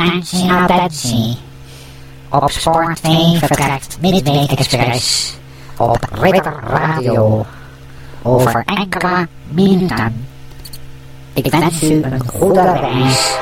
Attentie, attentie. Op Spoor 2 vertrekt Midweek Express op Ridder Radio over enkele minuten. Ik wens u een goede reis.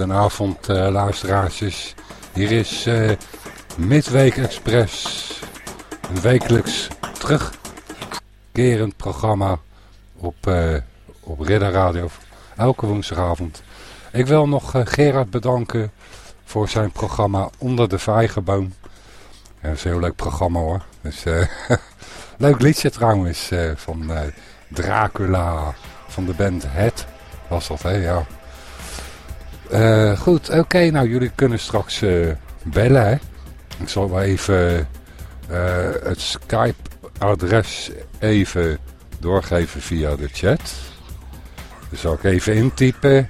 Goedenavond uh, luisteraars. Hier is eh, Midweek Express. Een wekelijks terugkerend programma op, eh, op Ridder Radio. Elke woensdagavond. Ik wil nog eh, Gerard bedanken voor zijn programma Onder de Vijgenboom. Dat is een heel leuk programma hoor. Dus, eh, leuk liedje trouwens eh, van eh, Dracula van de band Het. Was dat hè, ja. Eh, goed, oké, nou jullie kunnen straks eh, bellen hè. Ik zal wel even eh, het Skype-adres even doorgeven via de chat. Dus zal ik even intypen.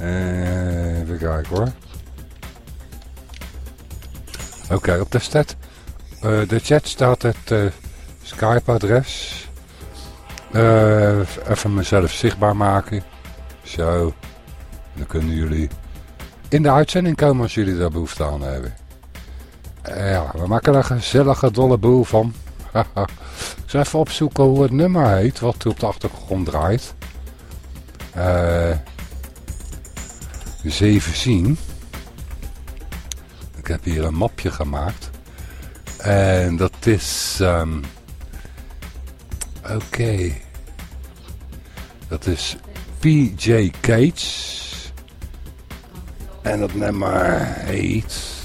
Even kijken hoor. Oké, op de, stat, de chat staat het Skype-adres. Eh, even mezelf zichtbaar maken. Zo. Dan kunnen jullie in de uitzending komen als jullie daar behoefte aan hebben. Eh, ja, we maken er een gezellige dolle boel van. Ik zal even opzoeken hoe het nummer heet, wat op de achtergrond draait. Eh eens even zien. Ik heb hier een mapje gemaakt. En dat is... ehm, Oké. Dat is PJ Cage. En dat nummer heet...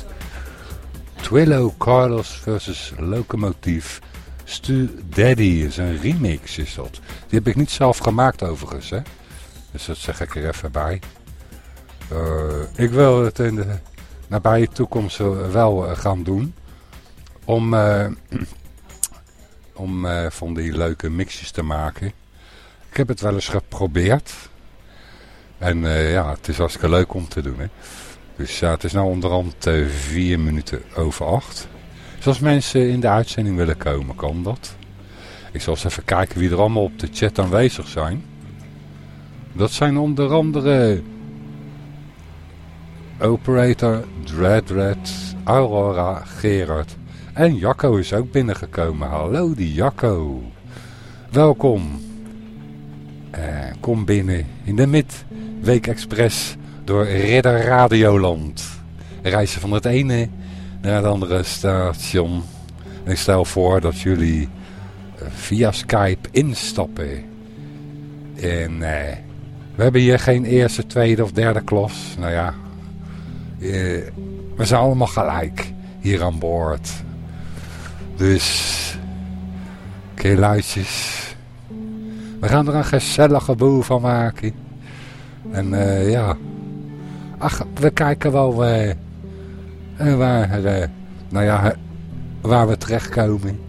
Twillo Carlos versus Locomotief. Stu Daddy is een remix is dat. Die heb ik niet zelf gemaakt overigens. Hè? Dus dat zeg ik er even bij. Eh, ik wil het in de nabije toekomst eh, wel eh, gaan doen. Om, eh, om eh, van die leuke mixjes te maken. Ik heb het wel eens geprobeerd. En eh, ja, het is hartstikke leuk om te doen. Hè? Dus ja, het is nou onderhand eh, vier minuten over acht. Dus als mensen in de uitzending willen komen, kan dat. Ik zal eens even kijken wie er allemaal op de chat aanwezig zijn. Dat zijn onder andere Operator, Dreadred, Aurora, Gerard. En Jacco is ook binnengekomen. Hallo die Jacco. Welkom. Eh, kom binnen in de Midweek Express door Ridder Radioland. Reizen van het ene naar het andere station. En ik stel voor dat jullie eh, via Skype instappen. En eh, we hebben hier geen eerste, tweede of derde klas. Nou ja, we zijn allemaal gelijk hier aan boord. Dus, keeluitjes. We gaan er een gezellige boel van maken. En eh, ja, ach, we kijken wel eh, waar, eh, nou ja, waar we terechtkomen.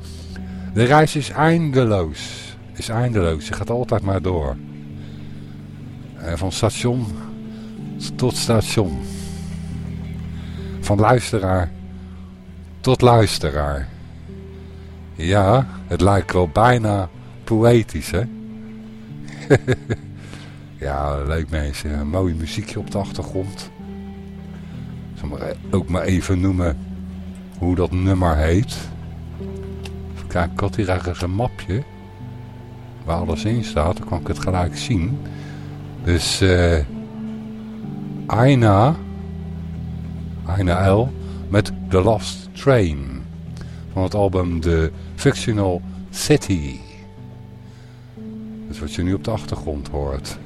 De reis is eindeloos. Is eindeloos. Je gaat altijd maar door. Van station tot station. Van luisteraar tot luisteraar. Ja, het lijkt wel bijna poëtisch, hè? ja, leuk mensen. Mooi muziekje op de achtergrond. Ik zal maar ook maar even noemen hoe dat nummer heet. Even kijken, ik had hier ergens een mapje. Waar alles in staat, dan kan ik het gelijk zien. Dus, eh... Aina... Aina L. Met The Last Train. Van het album The Fictional City. Dat is wat je nu op de achtergrond hoort.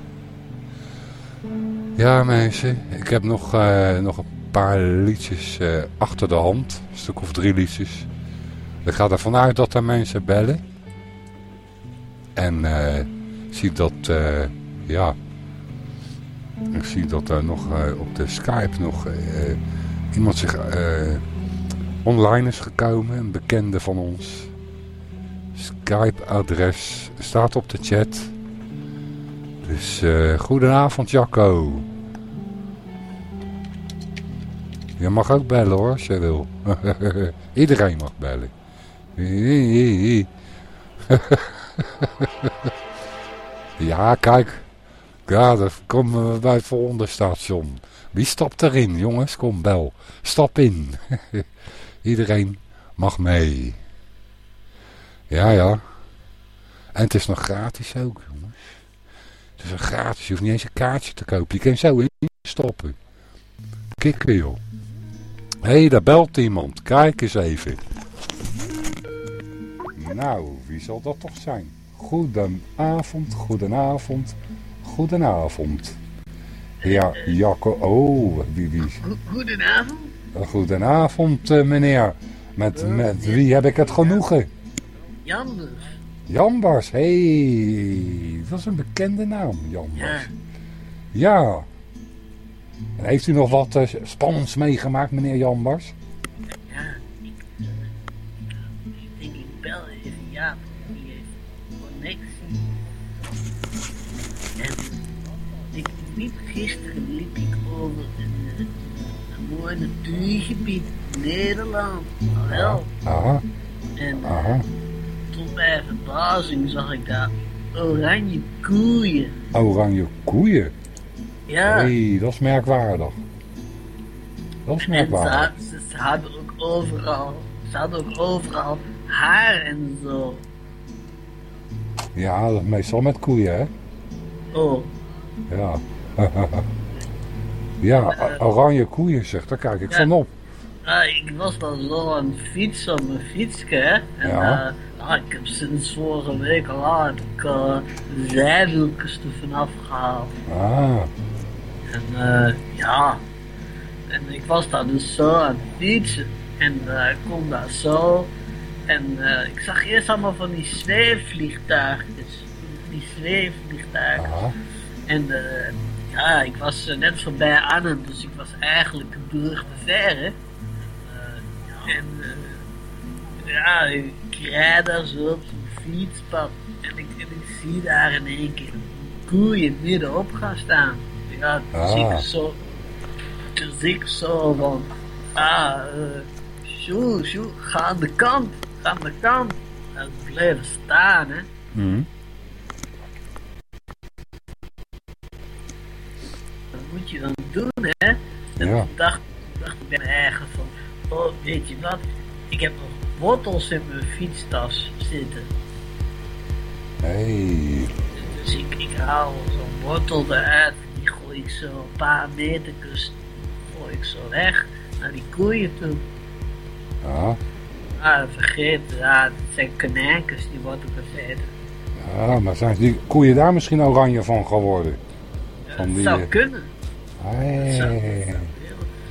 Ja mensen, ik heb nog, eh, nog een paar liedjes eh, achter de hand. Een stuk of drie liedjes. Ik ga ervan uit dat er mensen bellen. En ik zie dat, ja... Ik zie dat er nog op de Skype nog iemand zich online is gekomen. Een bekende van ons. Skype-adres staat op de chat. Dus eh goedenavond Jacco. Je mag ook bellen hoor, als je wil. Iedereen mag bellen. ja, kijk. Ja, dan komen we bij het volgende station. Wie stapt erin, jongens? Kom, bel. Stap in. Iedereen mag mee. Ja, ja. En het is nog gratis ook, jongens. Het is nog gratis. Je hoeft niet eens een kaartje te kopen. Je kan zo stoppen. Kikken, joh. Hé, hey, daar belt iemand. Kijk eens even. Nou, wie zal dat toch zijn? Goedenavond, goedenavond, goedenavond. Ja, Jacco. Oh, wie, wie? Goedenavond. Goedenavond, eh, meneer. Met, met wie heb ik het genoegen? Jambers. Jambars, hé. Hey. Dat is een bekende naam, Jambars. Ja. Ja. En heeft u nog wat eh, spannends meegemaakt, meneer Jambars? Ja. Ik, eh, denk ik bel even Jaap. Die heeft connectie. En ik liep gisteren liep ik over eh, een mooi natuurgebied in Nederland. Wel. Aha, En aha. tot mijn verbazing zag ik daar oranje koeien. Oranje koeien. Ja. Hey, dat is merkwaardig. Dat is En merkwaardig. had- ze, ze hadden ook overal, ze hadden ook overal haar en zo. Ja, dat is meestal met koeien, hè? Oh, Ja. ja, oranje koeien, zeg, daar kijk ik Ja. van op. ik was dan zo aan het fietsen op mijn fietsje. En Ja. eh, nou, ik heb sinds vorige week al aan, heb ik uh, zijwieltjes er vanaf gehaald. Ah, En eh, ja, en ik was daar dus zo aan het fietsen. En eh, ik kom daar zo. En ik zag eerst allemaal van die zweefvliegtuigjes. Die zweefvliegtuigen. En eh, ja, ik was eh, net voorbij Arnhem, dus ik was eigenlijk een brug te ver, hè. Eh, en eh, ja, ik rijd daar zo op zo'n fietspad. En ik, en ik zie daar in één keer koeien middenop gaan staan. Ja, dus Ah. ik zo, dus ik zo van, ah, eh, sjoe, sjoe, ga aan de kant, ga aan de kant. En ik bleef staan, hè. Hm. Wat moet je dan doen, hè? En Ja. toen dacht, dacht ik bij mijn eigen van, oh, weet je wat? Ik heb nog wortels in mijn fietstas zitten. Hey. Dus ik, ik haal zo'n wortel eruit, die gooi ik zo een paar meter gooi ik zo weg naar die koeien toe. Ja, Ah, vergeet, ja, het zijn konijntjes, die worden gegeten. ja maar zijn die koeien daar misschien oranje van geworden? Van die, zou eh, kunnen. Hey.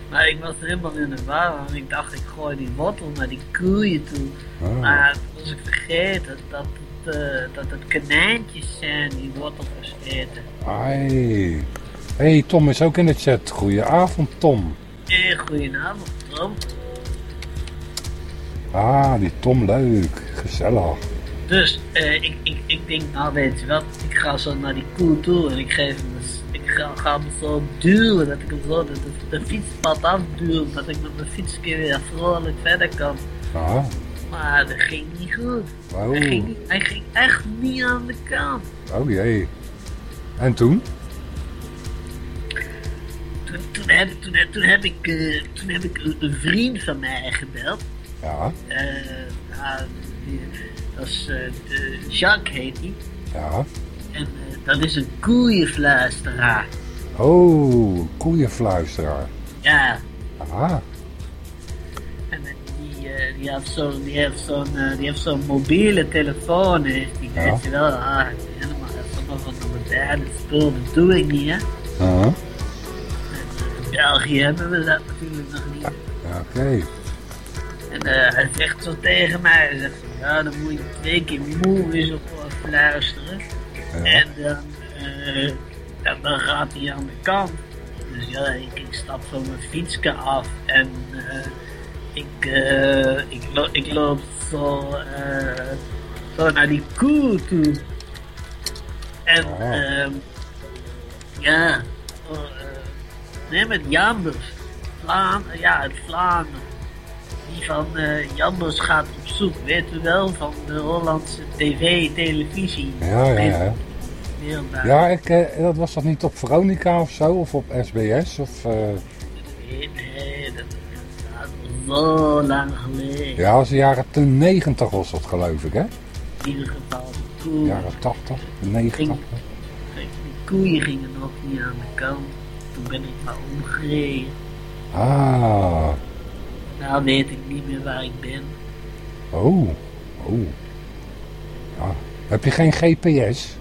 Maar ik was helemaal in de war, want ik dacht ik gooi die wortel naar die koeien toe. Ah. Maar toen was ik vergeten dat het, eh, dat het konijntjes zijn die worteltjes eten. Hey. hey, Tom is ook in de chat. Goedenavond, Tom. Hey, goedenavond, Tom. Ah, die Tom, leuk. Gezellig. Dus eh, ik, ik, ik denk, nou weet je wat, ik ga zo naar die koe toe en ik geef hem, ik ga, ga hem zo duwen, dat ik hem zo de, de, de fietspad afduw, dat ik met mijn fietsje weer vrolijk verder kan. Ah, Maar dat ging niet goed. Hij, ging, hij ging echt niet aan de kant. oh jee. En toen? Toen, toen, heb, toen, heb- toen, heb ik, eh, toen heb ik een, vriend van mij gebeld. Ja, nou, die- dat is Jacques heet hij. ja. En eh, dat is een koeienfluisteraar. Oh, koeienfluisteraar. Ja, Ah, en die, eh, die heeft zo'n zo'n eh, die heeft zo'n mobiele telefoon. Heeft die, Ja. weet je wel. Ah, helemaal sommige van de moderne spul, dat doe ik niet hè. En, eh, in België hebben we dat natuurlijk nog niet. Ja, oké. En eh, hij zegt zo tegen mij, hij zegt zo, ja, dan moet je twee keer moe is op fluisteren. En dan, eh, dan, gaat hij aan de kant. Dus ja, ik, ik stap van mijn fietsje af en eh, ik, eh, ik, lo- ik loop zo, zo naar die koe toe. En Oh. ehm, ja, oh, eh, nee, met Jambers. Vlaan, ja, het Vlaanderen. Die van Jambers gaat op zoek, weet u wel, van de Hollandse tv, televisie. Ja, ja, ja. Wereldwijd. Ja, ik, eh, dat was dat niet op Veronica of zo? Of op SBS? Of, eh, Nee, nee, dat is zo lang geleden. Ja, dat was de jaren 90 was dat geloof ik, hè? In ieder geval, koeien, Jaren 80, 90. kijk, de koeien gingen nog niet aan de kant. Toen ben ik maar omgereden. Ah, Nou weet ik niet meer waar ik ben. oh, oh. Ja. Heb je geen GPS?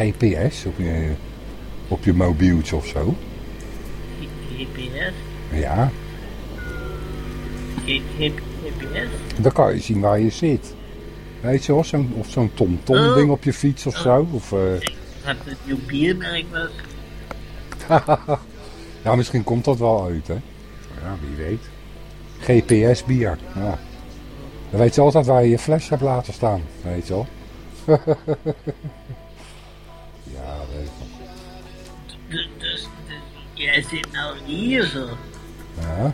GPS op je, op je mobieltje of zo? GPS? Ja, GPS? dan kan je zien waar je zit. Weet je wel, zo'n, of zo'n tom-tom Oh. ding op je fiets of zo. Of, eh, Ik had een nieuw biermerk was. ja, misschien komt dat wel uit, hè? Ja, wie weet. GPS bier, ja. Dan weet je altijd waar je je fles hebt laten staan, weet je wel. jij zit nou hier zo. Ja,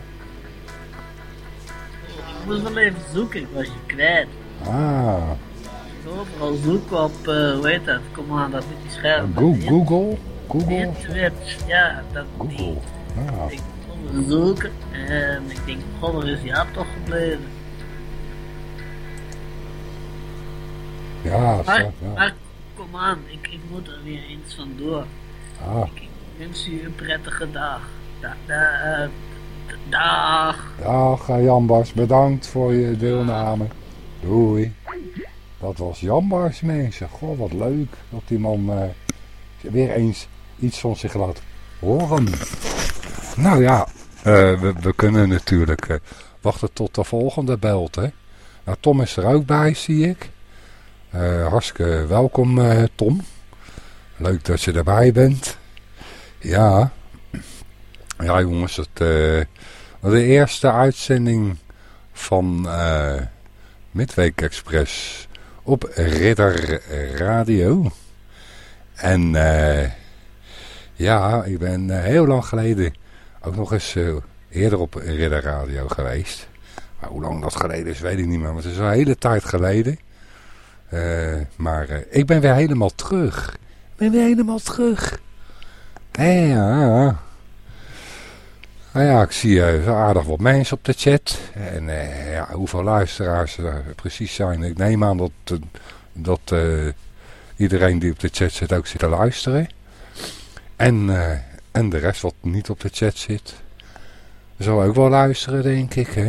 Ik moest wel even zoeken, ik was je kwijt. ah, Ik overal zoeken op, eh, hoe heet dat? Kom aan, dat met die scherm. Go- Google? Google? Internet, ja, dat Google, ja. Ik kon zoeken en ik denk, god, waar is Jaap toch gebleven? Ja, Maar, zo, ja. maar kom aan, ik, ik moet er weer eens vandoor. Ah, Ik, ik wens u een prettige dag. Da, eh, dag. dag eh, Jan Bars, bedankt voor je deelname. Doei. Dat was Jan Bars, mensen. Goh, wat leuk dat die man eh, weer eens iets van zich laat horen. Nou ja, we, kunnen natuurlijk wachten tot de volgende belt, hè. Nou, Tom is er ook bij, zie ik. Hartstikke welkom, Tom. Leuk dat je erbij bent. Ja. Ja, jongens, het, eh, de eerste uitzending van eh Midweek Express op Ridder Radio. En eh, ja, ik ben heel lang geleden ook nog eens eerder op Ridder Radio geweest. Maar hoe lang dat geleden is, weet ik niet meer. Maar het is een hele tijd geleden. Maar ik ben weer helemaal terug. Ik ben weer helemaal terug. Ja. Nou ja, ik zie zo aardig wat mensen op de chat. En eh, ja, hoeveel luisteraars er precies zijn. Ik neem aan dat, eh, dat iedereen die op de chat zit ook zit te luisteren. En, en de rest wat niet op de chat zit. Zal ook wel luisteren, denk ik, hè?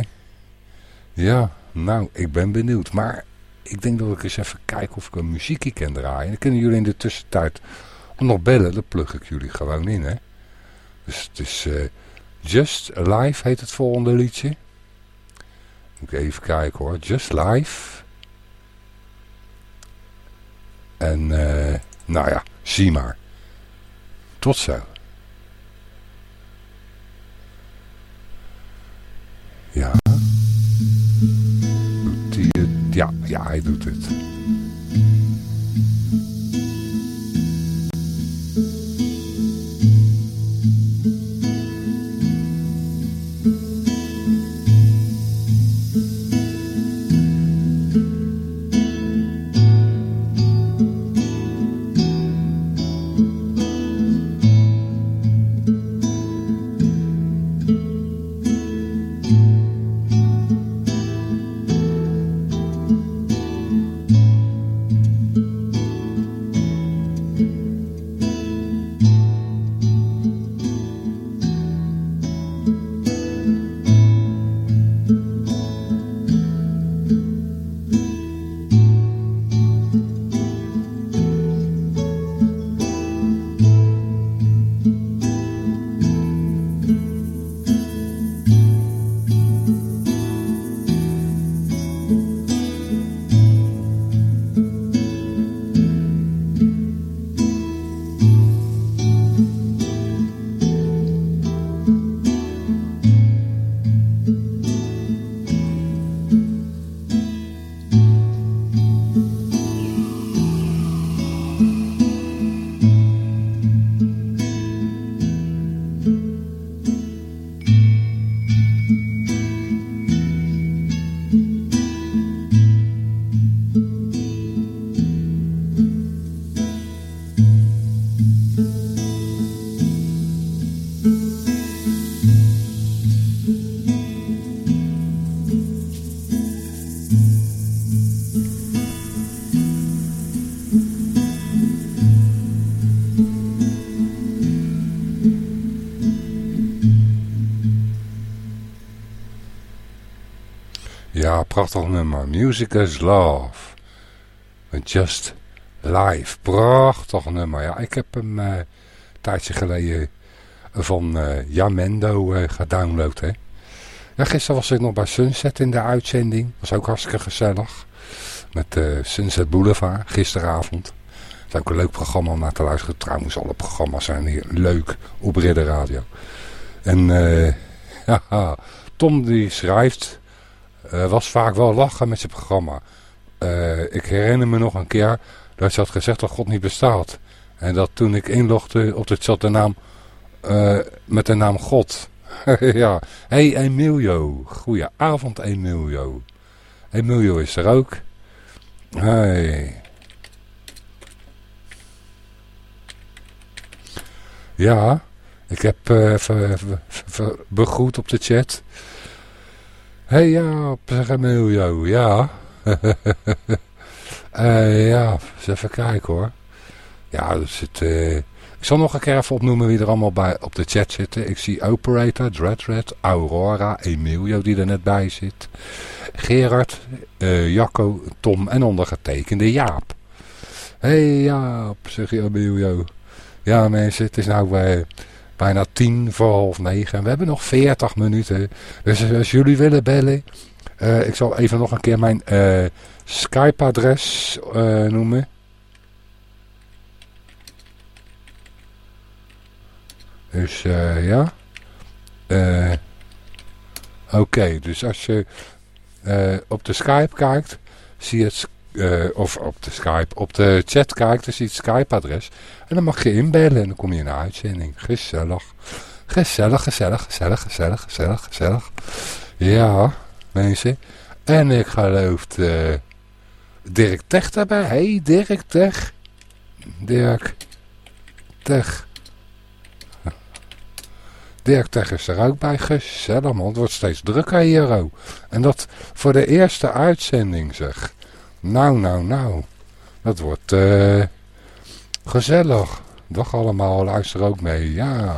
Ja, nou, ik ben benieuwd. Maar ik denk dat ik eens even kijk of ik een muziekje kan draaien. Dan kunnen jullie in de tussentijd nog bellen. Dan plug ik jullie gewoon in, hè? Dus het is eh, Just Live heet het volgende liedje. Moet ik even kijken hoor. Just Live. En eh, nou ja, zie maar. Tot zo. Ja. Doet hij het? Ja, ja, hij doet het. Prachtig nummer. Music is Love. Just Live. Prachtig nummer. Ja, ik heb hem uh, een tijdje geleden van uh, Jamendo uh, gedownload. Hè. Gisteren was ik nog bij Sunset in de uitzending. Was ook hartstikke gezellig. Met uh, Sunset Boulevard, gisteravond. Het is ook een leuk programma om naar te luisteren. Trouwens, alle programma's zijn hier leuk op Ridder Radio. En Tom die schrijft... Uh, was vaak wel lachen met zijn programma. Uh, ik herinner me nog een keer dat ze had gezegd dat God niet bestaat. En dat toen ik inlogde op het zat de naam uh, met de naam God. ja, hey Emilio. Goedenavond Emilio. Emilio is er ook. Hey. Ja, ik heb even begroet op de chat. Hey, ja, zeg Emilio, ja. uh, ja, even kijken hoor. Ja, er zit, uh, ik zal nog een keer even opnoemen wie er allemaal bij, op de chat zitten. Ik zie Operator, Dreadred, Aurora, Emilio die er net bij zit. Gerard, uh, Jacco, Tom en ondergetekende Jaap. Hé hey, Jaap, zeg je Emilio. Ja mensen, het is nou bijna tien voor half negen. En we hebben nog veertig minuten. Dus als jullie willen bellen. Uh, ik zal even nog een keer mijn uh, Skype-adres uh, noemen. Dus ja. Oké, dus als je op de Skype kijkt, zie je het uh, of op de Skype, op de chat kijkt, je het Skype-adres. En dan mag je inbellen en dan kom je in de uitzending. Gezellig. Gezellig, gezellig, gezellig, gezellig, gezellig, gezellig. Ja, mensen. En ik geloof de Dirk Tech daarbij. hey, Dirk Tech. Dirk Tech. Dirk Tech is er ook bij. Gezellig man, het wordt steeds drukker hier ook. En dat voor de eerste uitzending zeg. Nou, nou, nou. Dat wordt uh, gezellig. Dag allemaal, luister ook mee. Ja.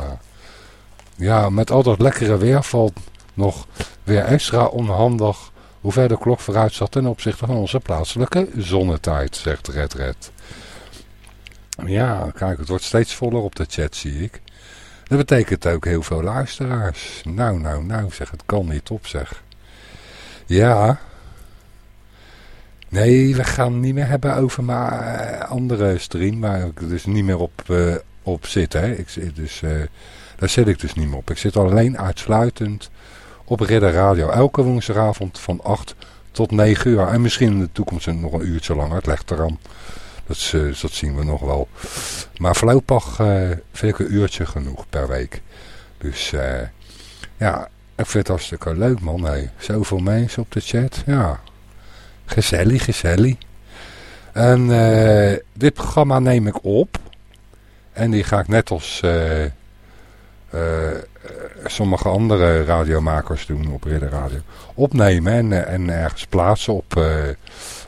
Ja, met al dat lekkere weer valt nog weer extra onhandig hoe ver de klok vooruit zat ten opzichte van onze plaatselijke zonnetijd, zegt Red Red. Ja, kijk, het wordt steeds voller op de chat, zie ik. Dat betekent ook heel veel luisteraars. Nou, nou, nou, zeg, het kan niet op, zeg. Ja. Nee, we gaan niet meer hebben over mijn eh, andere stream, waar ik dus niet meer op, uh, op zit, hè. Ik, dus, uh, daar zit ik dus niet meer op. Ik zit alleen uitsluitend op Ridder Radio. Elke woensdagavond van 8 tot 9 uur. En misschien in de toekomst nog een uurtje langer. Het legt eraan. Dat, is, dat zien we nog wel. Maar voorlopig vind ik een uurtje genoeg per week. Dus ja, ik vind het hartstikke leuk man. Hey. Zoveel mensen op de chat. Ja, gezellig, gezellig. En dit programma neem ik op. En die ga ik net als sommige andere radiomakers doen op Ridder Radio. Opnemen en, en ergens plaatsen op,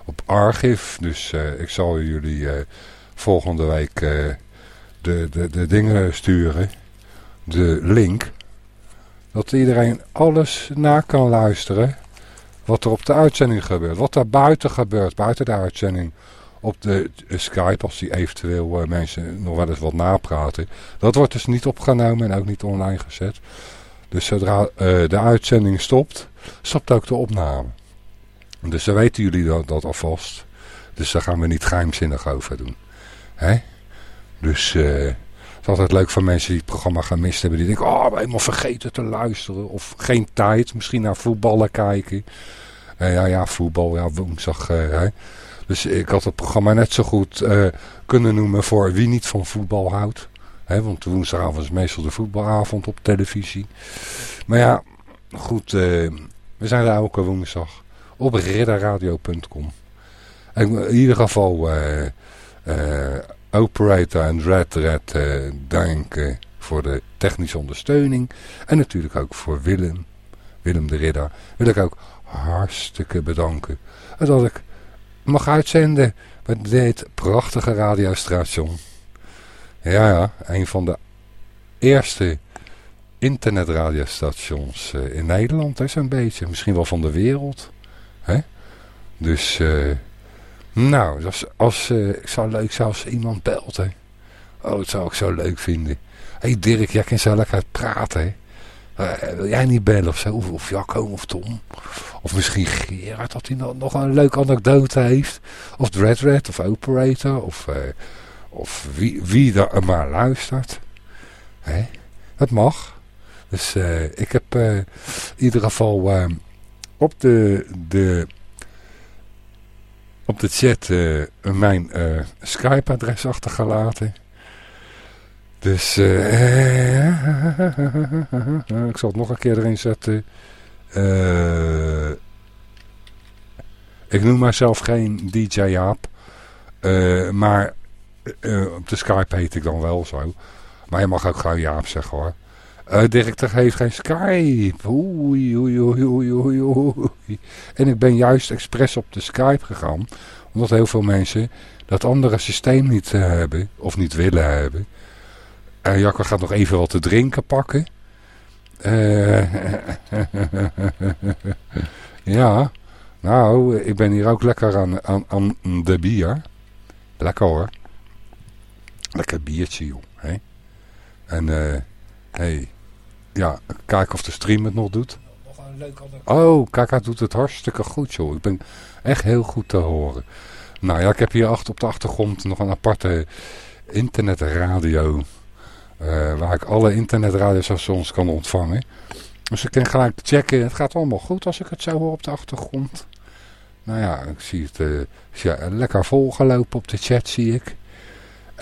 op Archiv. Dus ik zal jullie volgende week de, de, de dingen sturen. De link. Dat iedereen alles na kan luisteren. Wat er op de uitzending gebeurt. Wat er buiten gebeurt. Buiten de uitzending op de Skype, als die eventueel uh, mensen nog wel eens wat napraten. Dat wordt dus niet opgenomen en ook niet online gezet. Dus zodra uh, de uitzending stopt, stopt ook de opname. Dus dan weten jullie dat, alvast. Dus daar gaan we niet geheimzinnig over doen. Hè? Dus het is altijd leuk voor mensen die het programma gemist hebben. Die denken, oh, helemaal vergeten te luisteren. Of geen tijd, misschien naar voetballen kijken. ja, ja, voetbal, ja, woensdag. hè? Dus ik had het programma net zo goed uh, kunnen noemen voor wie niet van voetbal houdt. He, want woensdagavond is meestal de voetbalavond op televisie. Maar ja, goed, we zijn er elke woensdag op ridderradio.com. In ieder geval Operator en Red Red danken voor de technische ondersteuning. En natuurlijk ook voor Willem, Willem de Ridder, wil ik ook hartstikke bedanken. En dat ik mag uitzenden met dit prachtige radiostation. Ja, ja, een van de eerste internetradiostations uh, in Nederland, een beetje. Misschien wel van de wereld. Hè? Dus, uh, nou, als, als, uh, ik zou leuk zijn als iemand belt, hè. Oh, dat zou ik zo leuk vinden. Hé hey Dirk, jij kan zo lekker praten. Uh, wil jij niet bellen of zo? Of, of Jacco of Tom? Of misschien Gerard, dat hij nog, een leuke anekdote heeft. Of Dread Red of Operator. Of, uh, of wie, wie daar maar luistert. Hè? Dat mag. Dus ik heb in ieder geval op de, de, op de chat mijn Skype-adres achtergelaten. Dus uh, ik zal het nog een keer erin zetten. Ik noem mijzelf geen DJ Jaap. Maar op de Skype heet ik dan wel zo. Maar je mag ook gewoon Jaap zeggen hoor. Dirk heeft geen Skype. Oei, oei, oei, oei, oei. En ik ben juist expres op de Skype gegaan. Omdat heel veel mensen dat andere systeem niet hebben. Of niet willen hebben. Uh, Jacco gaat nog even wat te drinken pakken. Uh, ja, nou, ik ben hier ook lekker aan, aan, aan de bier. Lekker hoor. Lekker biertje, joh. En, eh, hey, ja, kijk of de stream het nog doet. Nog een leuk oh, hij doet het hartstikke goed, joh. Ik ben echt heel goed te horen. Nou ja, ik heb hier achter op de achtergrond nog een aparte internetradio uh, waar ik alle internetradiostations kan ontvangen. Dus ik kan gelijk checken. Het gaat allemaal goed als ik het zo hoor op de achtergrond. Nou ja, ik zie het ja, lekker volgelopen op de chat, zie ik.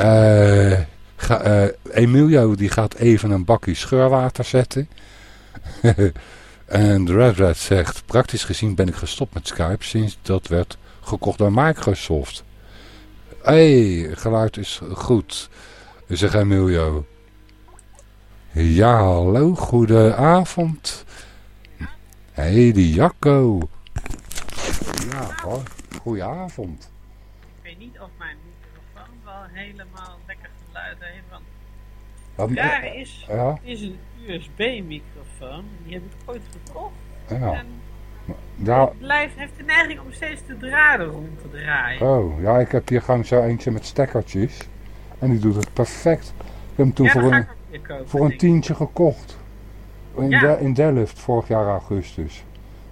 Uh, ga, Emilio die gaat even een bakje scheurwater zetten. en Red zegt, praktisch gezien ben ik gestopt met Skype sinds dat werd gekocht door Microsoft. Hé, hey, geluid is goed, zegt Emilio. Ja, hallo, goedenavond. Hé, hey, die Jacco. Ja, hoor, goedenavond. Ik weet niet of mijn microfoon wel helemaal Want Dat- daar is, Ja, is een USB-microfoon. Die heb ik ooit gekocht. ja. En Ja, het blijft, heeft de neiging om steeds de draden rond te draaien. oh, ja, ik heb hier gewoon zo eentje met stekkertjes. En die doet het perfect. Ik heb hem toen ja, voor een, kopen. voor een tientje gekocht. In, Ja. De- in Delft, vorig jaar augustus.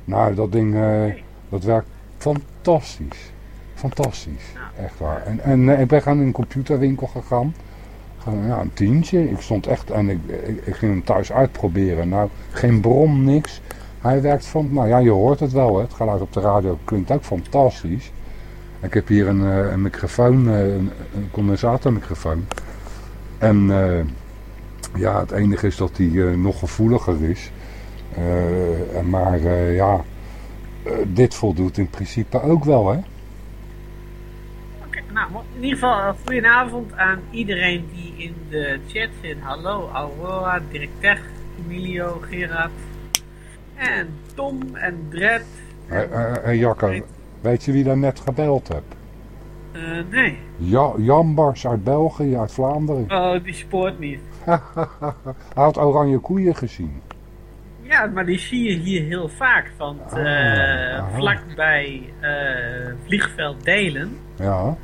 Nou, dat ding, eh, dat werkt fantastisch. Fantastisch, echt waar. En, en eh, ik ben gaan in een computerwinkel gegaan. Ja, een tientje. Ik stond echt en ik, ging hem thuis uitproberen. Nou, geen brom, niks. Hij werkt van, nou ja, je hoort het wel. Hè. Het geluid op de radio klinkt ook fantastisch. Ik heb hier een, eh, een microfoon, eh, een, een condensatormicrofoon. En eh, ja, het enige is dat eh, nog gevoeliger is. Maar ja, dit voldoet in principe ook wel, hè? Nou, in ieder geval een goedenavond aan iedereen die in de chat zit. Hallo Aurora, Dirk Tech, Emilio, Gerard en Tom en Dred. Hé hey, Jakker, weet je wie daar net gebeld heb? Eh, nee. Ja, Jan Bars uit België, uit Vlaanderen. Oh, die spoort niet. Hij had oranje koeien gezien. Ja, maar die zie je hier heel vaak. Want Ah, eh aha. vlakbij eh, vliegveld Delen. Ja,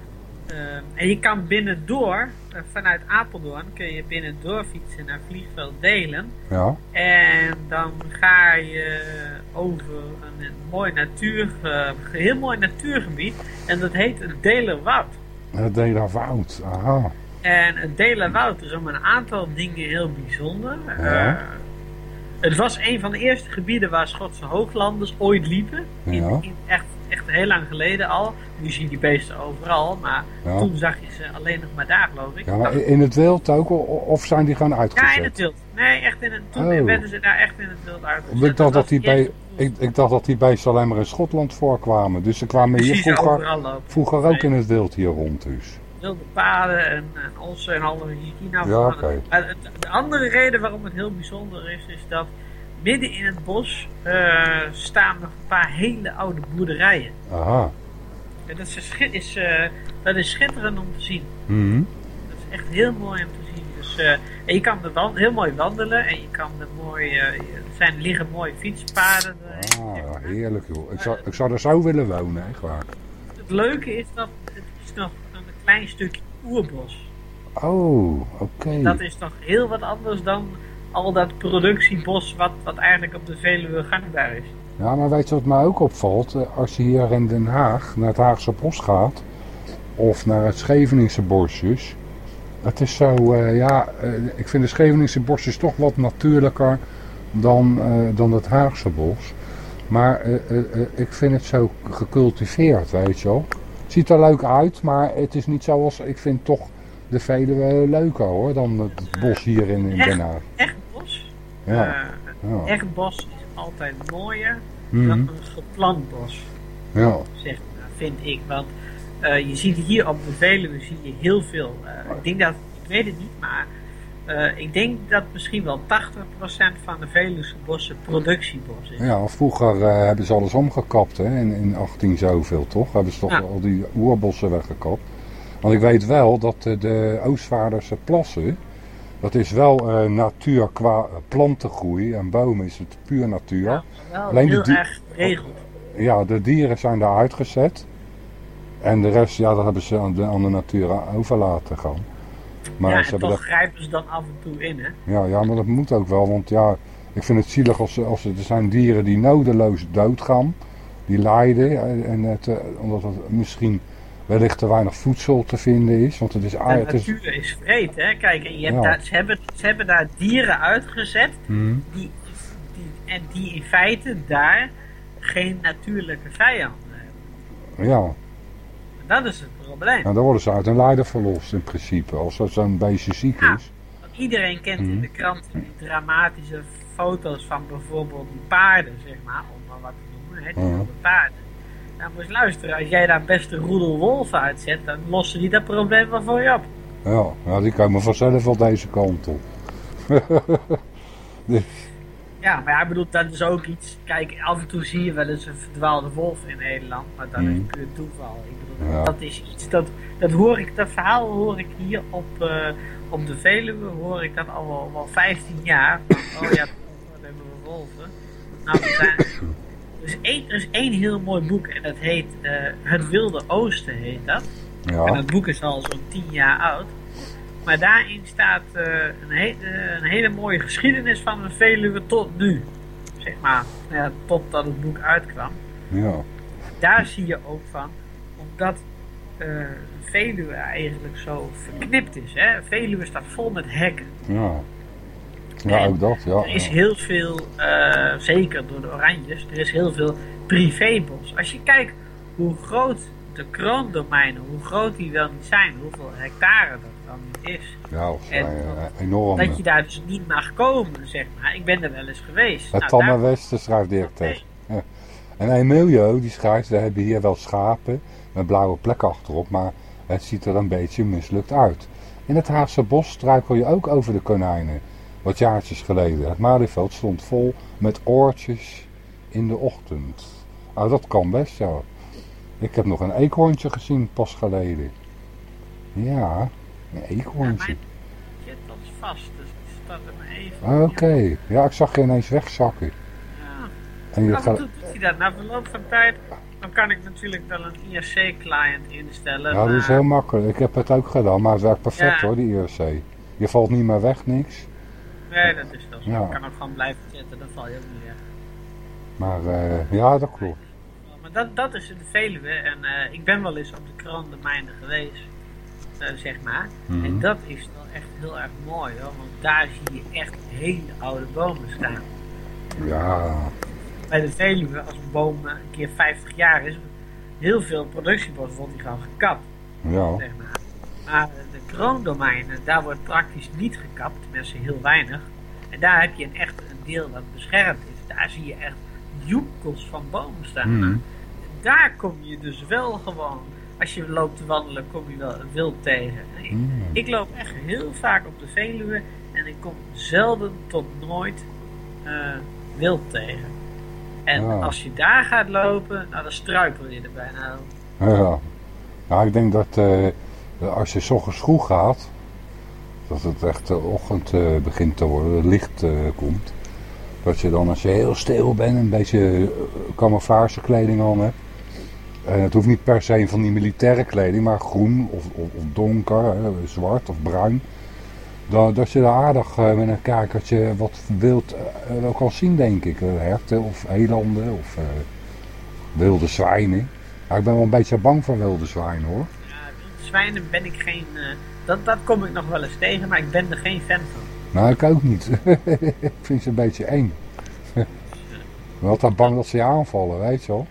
eh, en je kan binnendoor, eh, vanuit Apeldoorn, kun je binnendoor fietsen naar vliegveld Delen. ja. En dan ga je over een, een mooi natuur, eh, heel mooi natuurgebied. En dat heet het Delerwoud. Het fout. Aha. En het Delerwoud is om een aantal dingen heel bijzonder. Ja. Eh, het was een van de eerste gebieden waar Schotse hooglanders ooit liepen. In, Ja. in echt, echt heel lang geleden al. Nu zie je die beesten overal, maar Ja. toen zag je ze alleen nog maar daar, geloof ik. Ja, maar in het wild ook, of zijn die gewoon uitgezet? Ja, in het wild. Nee, echt in het, toen Oh. werden ze daar echt in het wild uit. Want Ik dacht, dat die bij, ik, ik dacht dat die beesten alleen maar in Schotland voorkwamen. Dus ze kwamen hier vroeger, vroeger ook in het wild hier rond dus. wilde paden en, en ossen en alle nou Ja, het- De andere reden waarom het heel bijzonder is, is dat midden in het bos eh, staan nog een paar hele oude boerderijen. Aha. En dat is, is, eh, dat is schitterend om te zien. Mhm. Dat is echt heel mooi om te zien. Dus, eh, en je kan er heel mooi wandelen en je kan er mooi, er zijn, liggen mooie fietspaden. Ah, heerlijk joh. Ik zou, ik zou er zo willen wonen, echt waar. Het leuke is dat het is nog een klein stukje oerbos. Oh, oké. Dat is toch heel wat anders dan al dat productiebos wat, wat eigenlijk op de Veluwe gangbaar is. Ja, maar weet je wat mij ook opvalt? Eh, Als je hier in Den Haag naar het Haagse bos gaat, of naar het Scheveningse bosjes. Het is zo, eh, ja, eh, ik vind de Scheveningse bosjes toch wat natuurlijker dan, dan het Haagse bos. Maar ik vind het zo gecultiveerd, weet je wel. Het ziet er leuk uit, maar het is niet zoals, ik vind toch de Veluwe leuker hoor, dan het bos hier in, in Den Haag. Echt Ja, ja. echt bos is altijd mooier Mhm. dan een geplant bos, ja. zeg maar, vind ik. Want eh, je ziet hier op de Veluwe zie je heel veel. eh, ik denk dat, ik weet het niet, maar eh, ik denk dat misschien wel 80% van de Veluwse bossen productiebos is. Ja, vroeger hebben ze alles omgekapt hè, in, in 18 zoveel toch? Hebben ze toch Ja. al die oerbossen weggekapt. Want ik weet wel dat de Oostvaarderse plassen, dat is wel eh, natuur qua plantengroei en bomen is het puur natuur. Ja, Ja. wel Alleen de heel die- erg geregeld. de dieren zijn daar uitgezet. En de rest, ja, dat hebben ze aan de, aan de natuur over laten gaan. Maar ja, ze en toch dat, grijpen ze dan af en toe in, hè? ja, ja, maar dat moet ook wel, want ja, ik vind het zielig als, als er zijn dieren die nodeloos doodgaan, die lijden, eh, en het, eh, omdat het misschien wellicht te weinig voedsel te vinden is, want het is, De natuur is vreed, hè? Kijk, en je hebt Ja. daar, ze, hebben, ze hebben daar dieren uitgezet Mhm. die, die, en die in feite daar geen natuurlijke vijanden hebben. ja, En dat is het probleem. nou, dan worden ze uit hun lijden verlost in principe, als dat zo'n beestje ziek Ja. is. Want iedereen kent in de krant die dramatische foto's van bijvoorbeeld die paarden, zeg maar, om maar wat te noemen, hè, die wilde paarden. Nou, moet je luisteren, als jij daar best een roedel wolven uitzet, dan lossen die dat probleem wel voor je op. Ja, ja, die komen vanzelf wel deze kant op. Dus, Ja, maar ja, ik bedoel, dat is ook iets. Kijk, af en toe zie je wel eens een verdwaalde wolf in Nederland, maar dat is Mhm. puur toeval. Ik bedoel, Ja. dat is iets dat, dat hoor ik, dat verhaal hoor ik hier op, eh, op de Veluwe, hoor ik dat al wel, wel 15 jaar. Oh ja, wat hebben we wolven? Nou, we zijn, er, is één, één heel mooi boek en dat heet eh, Het Wilde Oosten, heet dat. En Ja, dat boek is al zo'n 10 jaar oud. Maar daarin staat eh, een, he- eh, een hele mooie geschiedenis van de Veluwe tot nu. Zeg maar, nou ja, totdat het boek uitkwam. ja. Daar zie je ook van, omdat Veluwe eigenlijk zo verknipt is. Hè? Veluwe staat vol met hekken. Ja, ja En ook dat, ja. Er is heel veel, eh, zeker door de Oranjes, er is heel veel privébos. Als je kijkt hoe groot de kroondomeinen, hoe groot die wel niet zijn, hoeveel hectare dat dan niet is. Ja, of, en enorm. Dat je daar dus niet mag komen, zeg maar. Ik ben er wel eens geweest. Het Nou, daar- Westen schrijft direct tegen. Ja. En Emilio, die schrijft, we hebben hier wel schapen met blauwe plekken achterop, maar het ziet er een beetje mislukt uit. In het Haagse bos struikel je ook over de konijnen. Wat jaartjes geleden. Het Malieveld stond vol met oortjes in de ochtend. Nou, dat kan best, ja. Ik heb nog een eekhoorntje gezien pas geleden. Ja, een Ja, eekhoorntje. mijn zit dat vast, dus ik staat maar even. Oké, ja, ik zag je ineens wegzakken. Ja. En je gaat... doet hij dat. Na verloop van tijd, dan kan ik natuurlijk wel een IRC-client instellen. Ja, dat is maar- heel makkelijk. Ik heb het ook gedaan, maar het werkt perfect Ja. hoor, die IRC. Je valt niet meer weg, niks. Nee, dat is zo. Ja. Kan ook gewoon blijven zitten, dan val je ook niet weg. Maar eh, ja, dat klopt. Maar dat, dat is de Veluwe. En eh, ik ben wel eens op de kroondomeinen geweest, eh, zeg maar. Mhm. En dat is wel echt heel erg mooi hoor. Want daar zie je echt hele oude bomen staan. Ja, Bij de Veluwe, als een boom een keer 50 jaar is, heel veel productiebos wordt die gewoon gekapt, ja, zeg maar. Maar de kroondomeinen, daar wordt praktisch niet gekapt, tenminste heel weinig. En daar heb je een echt een deel dat beschermd is. Daar zie je echt joekels van bomen staan. Mhm. Daar kom je dus wel gewoon, als je loopt te wandelen, kom je wel wild tegen. Ik, Mhm. ik loop echt heel vaak op de Veluwe en ik kom zelden tot nooit eh, wild tegen. En Ja. als je daar gaat lopen, nou, dan struikel je er bijna over. ja. Nou, ik denk dat eh, als je 's ochtends vroeg gaat, dat het echt de ochtend eh, begint te worden, het licht eh, komt. Dat je dan als je heel stil bent, een beetje eh, camouflagekleding aan hebt. En het hoeft niet per se van die militaire kleding, maar groen of, of, donker, zwart of bruin. Dat, dat je daar aardig eh, met een kijkertje wat eh, wel kan zien, denk ik. Eh, herten of elanden of eh, wilde zwijnen. Ik ben wel een beetje bang voor wilde zwijnen hoor. Zwijnen ben ik geen. eh, dat, dat kom ik nog wel eens tegen, maar ik ben er geen fan van. Nou, ik ook niet. ik vind ze een beetje eng. ik ben altijd bang dat ze je aanvallen, weet je wel.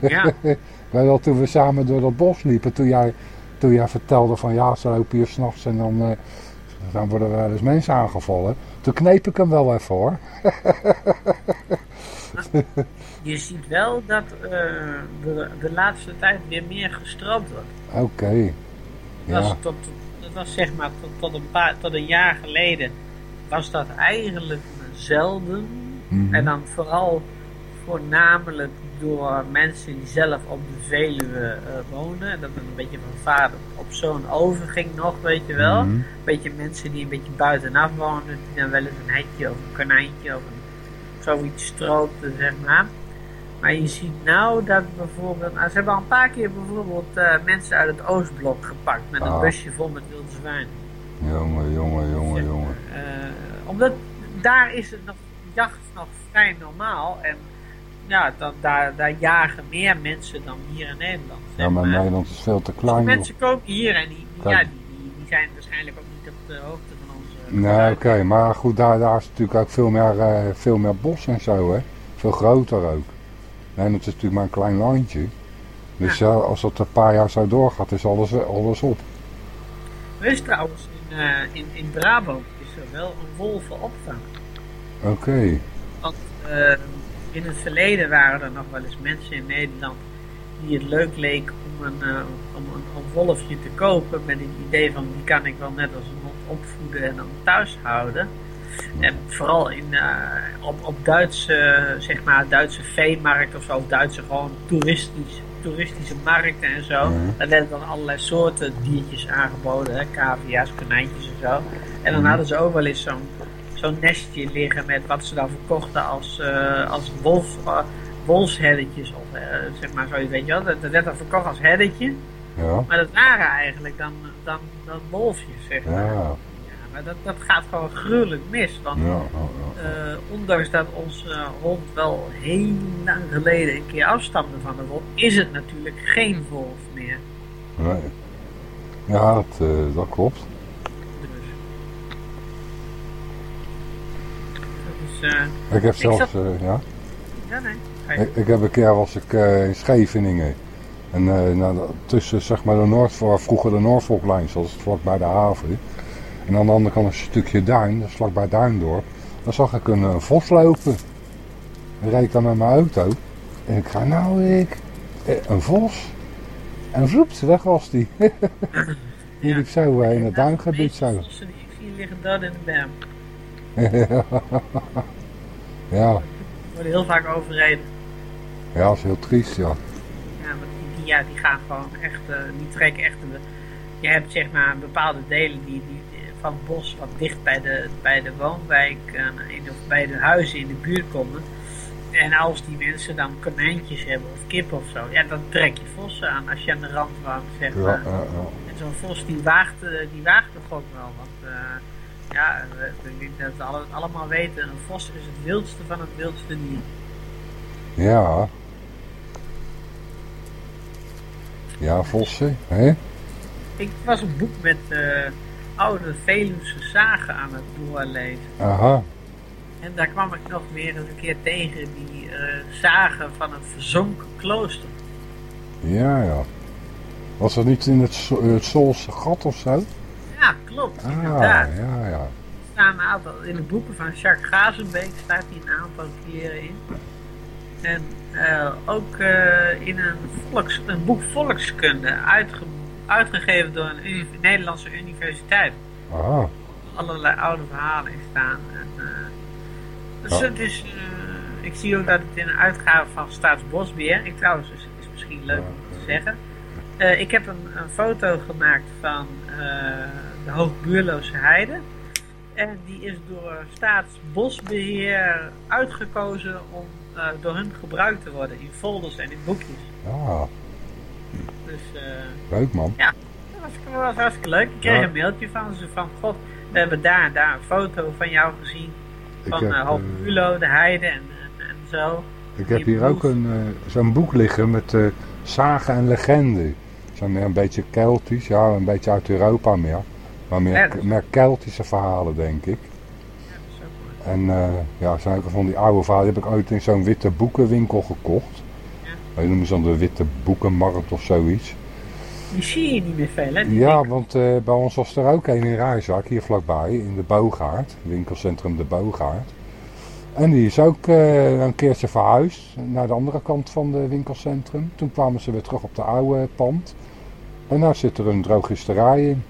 Ja. Je wel, toen we samen door dat bos liepen, toen jij, toen jij vertelde van ja, ze lopen hier s'nachts en dan, eh, dan worden er wel eens mensen aangevallen. Toen kneep ik hem wel even hoor. Je ziet wel dat eh, de, de laatste tijd weer meer gestroopt wordt. Oké. Dat, was Ja. tot, dat was zeg maar tot, tot, een paar, tot een jaar geleden was dat eigenlijk zelden. Mhm. En dan vooral voornamelijk door mensen die zelf op de Veluwe eh, woonden. En dat het een beetje van vader op zoon overging nog, weet je wel. Een beetje mensen die een beetje buitenaf woonden, die dan wel eens een hekje of een konijntje of een, zoiets stroopten, zeg maar. Maar je ziet nou dat bijvoorbeeld, nou, ze hebben al een paar keer bijvoorbeeld eh, mensen uit het Oostblok gepakt met een Ah. busje vol met wilde zwijnen. Jongen, jongen, jongen, jongen. Eh, omdat daar is het nog, jacht nog vrij normaal en ja, dan, daar, daar jagen meer mensen dan hier in Nederland. Ja, maar maar. Nederland is veel te klein. mensen komen hier en die, ja, die, die, die zijn waarschijnlijk ook niet op de hoogte van onze... Nee, oké, maar goed, daar, daar is natuurlijk ook veel meer, eh, veel meer bos en zo, hè. Veel groter ook. Nee, dat is natuurlijk maar een klein landje. Dus ja, als dat een paar jaar zo doorgaat, is alles, alles op. Er is trouwens in, eh, in, in Brabant is er wel een wolvenopvang. Oké, Want eh, in het verleden waren er nog wel eens mensen in Nederland die het leuk leek om een, eh, om een, een wolfje te kopen met het idee van die kan ik wel net als een hond opvoeden en dan thuis houden. En vooral in, eh, op, op Duitse, zeg maar, Duitse veemarkt of zo, of Duitse gewoon toeristisch, toeristische markten en zo. Mhm. Daar werden dan allerlei soorten diertjes aangeboden, hè, cavia's, konijntjes en zo. En dan Mhm. hadden ze ook wel eens zo'n zo'n nestje liggen met wat ze dan verkochten als, eh, als wolf, eh, wolfsherdetjes. Of eh, zeg maar zo, weet je wel. Dat, dat werd dan verkocht als herdetje. Ja, Maar dat waren eigenlijk dan, dan, dan wolfjes, zeg maar. Ja, maar dat, dat gaat gewoon gruwelijk mis. Want ja, ja, ja. eh, ondanks dat onze hond wel heel lang geleden een keer afstamde van de wolf, is het natuurlijk geen wolf meer. Nee. Ja, dat, eh, dat klopt. Dus. Dat is, eh, Ik heb Ik zelfs, zat- ja, ja nee. Ik, ik heb een keer was ik in Scheveningen. En nou, tussen zeg maar de Noord, vroeger de Noordvolklijn zat, vlakbij de haven. En aan de andere kant een stukje duin, dat is vlakbij Duindorp. Daar zag ik een, eh, vos lopen. Ik reed dan met mijn auto. En ik ga nou ik, eh, een vos. En vloept, weg was die. Die liep zo eh, in het duingebied zo. Vossen die ik zie liggen dood in de berm. ja, Die worden heel vaak overreden. ja, dat is heel triest, ja. Ja, want die, die, ja, die gaan gewoon echt, die trekken echt. de- je hebt zeg maar bepaalde delen die, die, van het bos wat dicht bij de, bij de woonwijk, eh, in de, of bij de huizen in de buurt komen. En als die mensen dan konijntjes hebben of kippen of zo, ja, dan trek je vossen aan als je aan de rand woont, zeg Ja, maar. ja, ja. En zo'n vos die waagt, eh, die waagt toch ook wel, want eh, ja, we- ik denk dat we alle- allemaal weten, een vos is het wildste van het wildste dier. Ja. Ja, vossen, hè? Ik was een boek met oude Veluwse zagen aan het doorlezen. Aha. En daar kwam ik nog weer eens een keer tegen die eh, zagen van het verzonken klooster. Ja, ja. Was dat niet in het, het gat of zo? Ja, klopt, Ah, inderdaad. ja, ja. Er staan een aantal, in de boeken van Jacques Gazenbeek staat hij een aantal keren in. En eh, ook eh, in een, volks, een boek volkskunde, uitge, uitgegeven door een uni- Nederlandse universiteit. Aha. allerlei oude verhalen in staan. En, eh, dus het is, eh, ik zie ook dat het in een uitgave van Staatsbosbeheer, ik trouwens, is, is misschien leuk om te zeggen. Eh, ik heb een, een foto gemaakt van de Hoogbuurloze Heide. En die is door Staatsbosbeheer uitgekozen om door hun gebruikt te worden in folders en in boekjes. Ja, Dus eh, leuk man. dat was, dat was hartstikke leuk. Ik kreeg Ja. een mailtje van ze van, god, we hebben daar en daar een foto van jou gezien. Van heb, uh, Hoog eh, Bulo, de heide en, en, en zo. ik heb hier ook een, eh, zo'n boek liggen met eh zagen en legenden. Zijn meer een beetje Keltisch, ja, een beetje uit Europa meer. Maar meer, Ja, is- meer Keltische verhalen, denk ik. Ja, dat is ook. En eh, ja, zijn ook van die oude verhalen. Die heb ik ooit in zo'n witte boekenwinkel gekocht. Die noemen ze dan de witte boekenmarkt of zoiets. Die zie je niet meer veel, hè? Ja, want eh, bij ons was er ook een in Rijzak, hier vlakbij, in de Boogaard, winkelcentrum de Boogaard. En die is ook eh, een keertje verhuisd naar de andere kant van de winkelcentrum. Toen kwamen ze weer terug op de oude pand. En daar zit er een drogisterij in.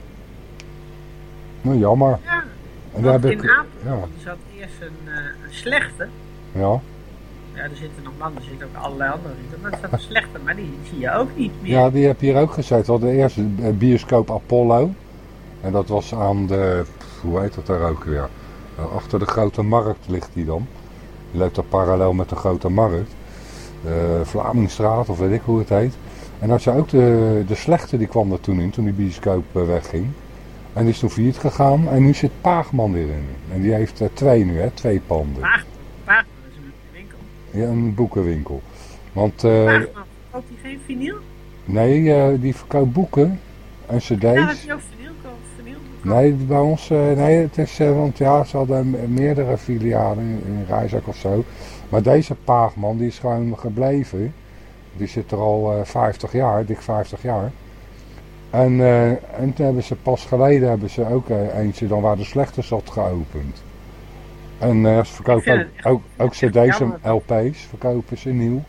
Nou, jammer. Ja, En daar heb in ik, Apeldoorn ja, zat eerst een, eh, een slechte. ja. Ja, er zitten nog mannen, er zitten ook allerlei andere winkels. Maar er zat een slechte, maar die zie je ook niet meer. ja, die heb hier ook gezeten. We hadden eerst de bioscoop Apollo. En dat was aan de, hoe heet dat daar ook weer? Eh, Achter de grote markt ligt die dan. Die loopt daar parallel met de grote markt. Uh, Vlamingstraat of weet ik hoe het heet. En had je ook de, de slechte die kwam er toen in, toen die bioscoop eh, wegging. En die is toen failliet gegaan. En nu zit Paagman erin. En die heeft eh, twee nu, hè, twee panden. Paag- Paagman is. Ja, een boekenwinkel. Want, eh, Paagman, koopt hij geen vinyl? nee, eh, die verkoopt boeken en cd's. Ja, dat hij ook vinyl. Vinyl. Nee, bij ons, eh, nee, het is, eh, want ja, ze hadden me- meerdere filialen in, in Rijzak of zo. Maar deze Paagman, die is gewoon gebleven. Die zit er al eh 50 jaar, dik 50 jaar. En, eh, en toen hebben ze pas geleden hebben ze ook eh, eentje dan waar de slechte zat geopend. En eh, ze verkopen ook, echt- ook, cd's en. LP's verkopen ze nieuw.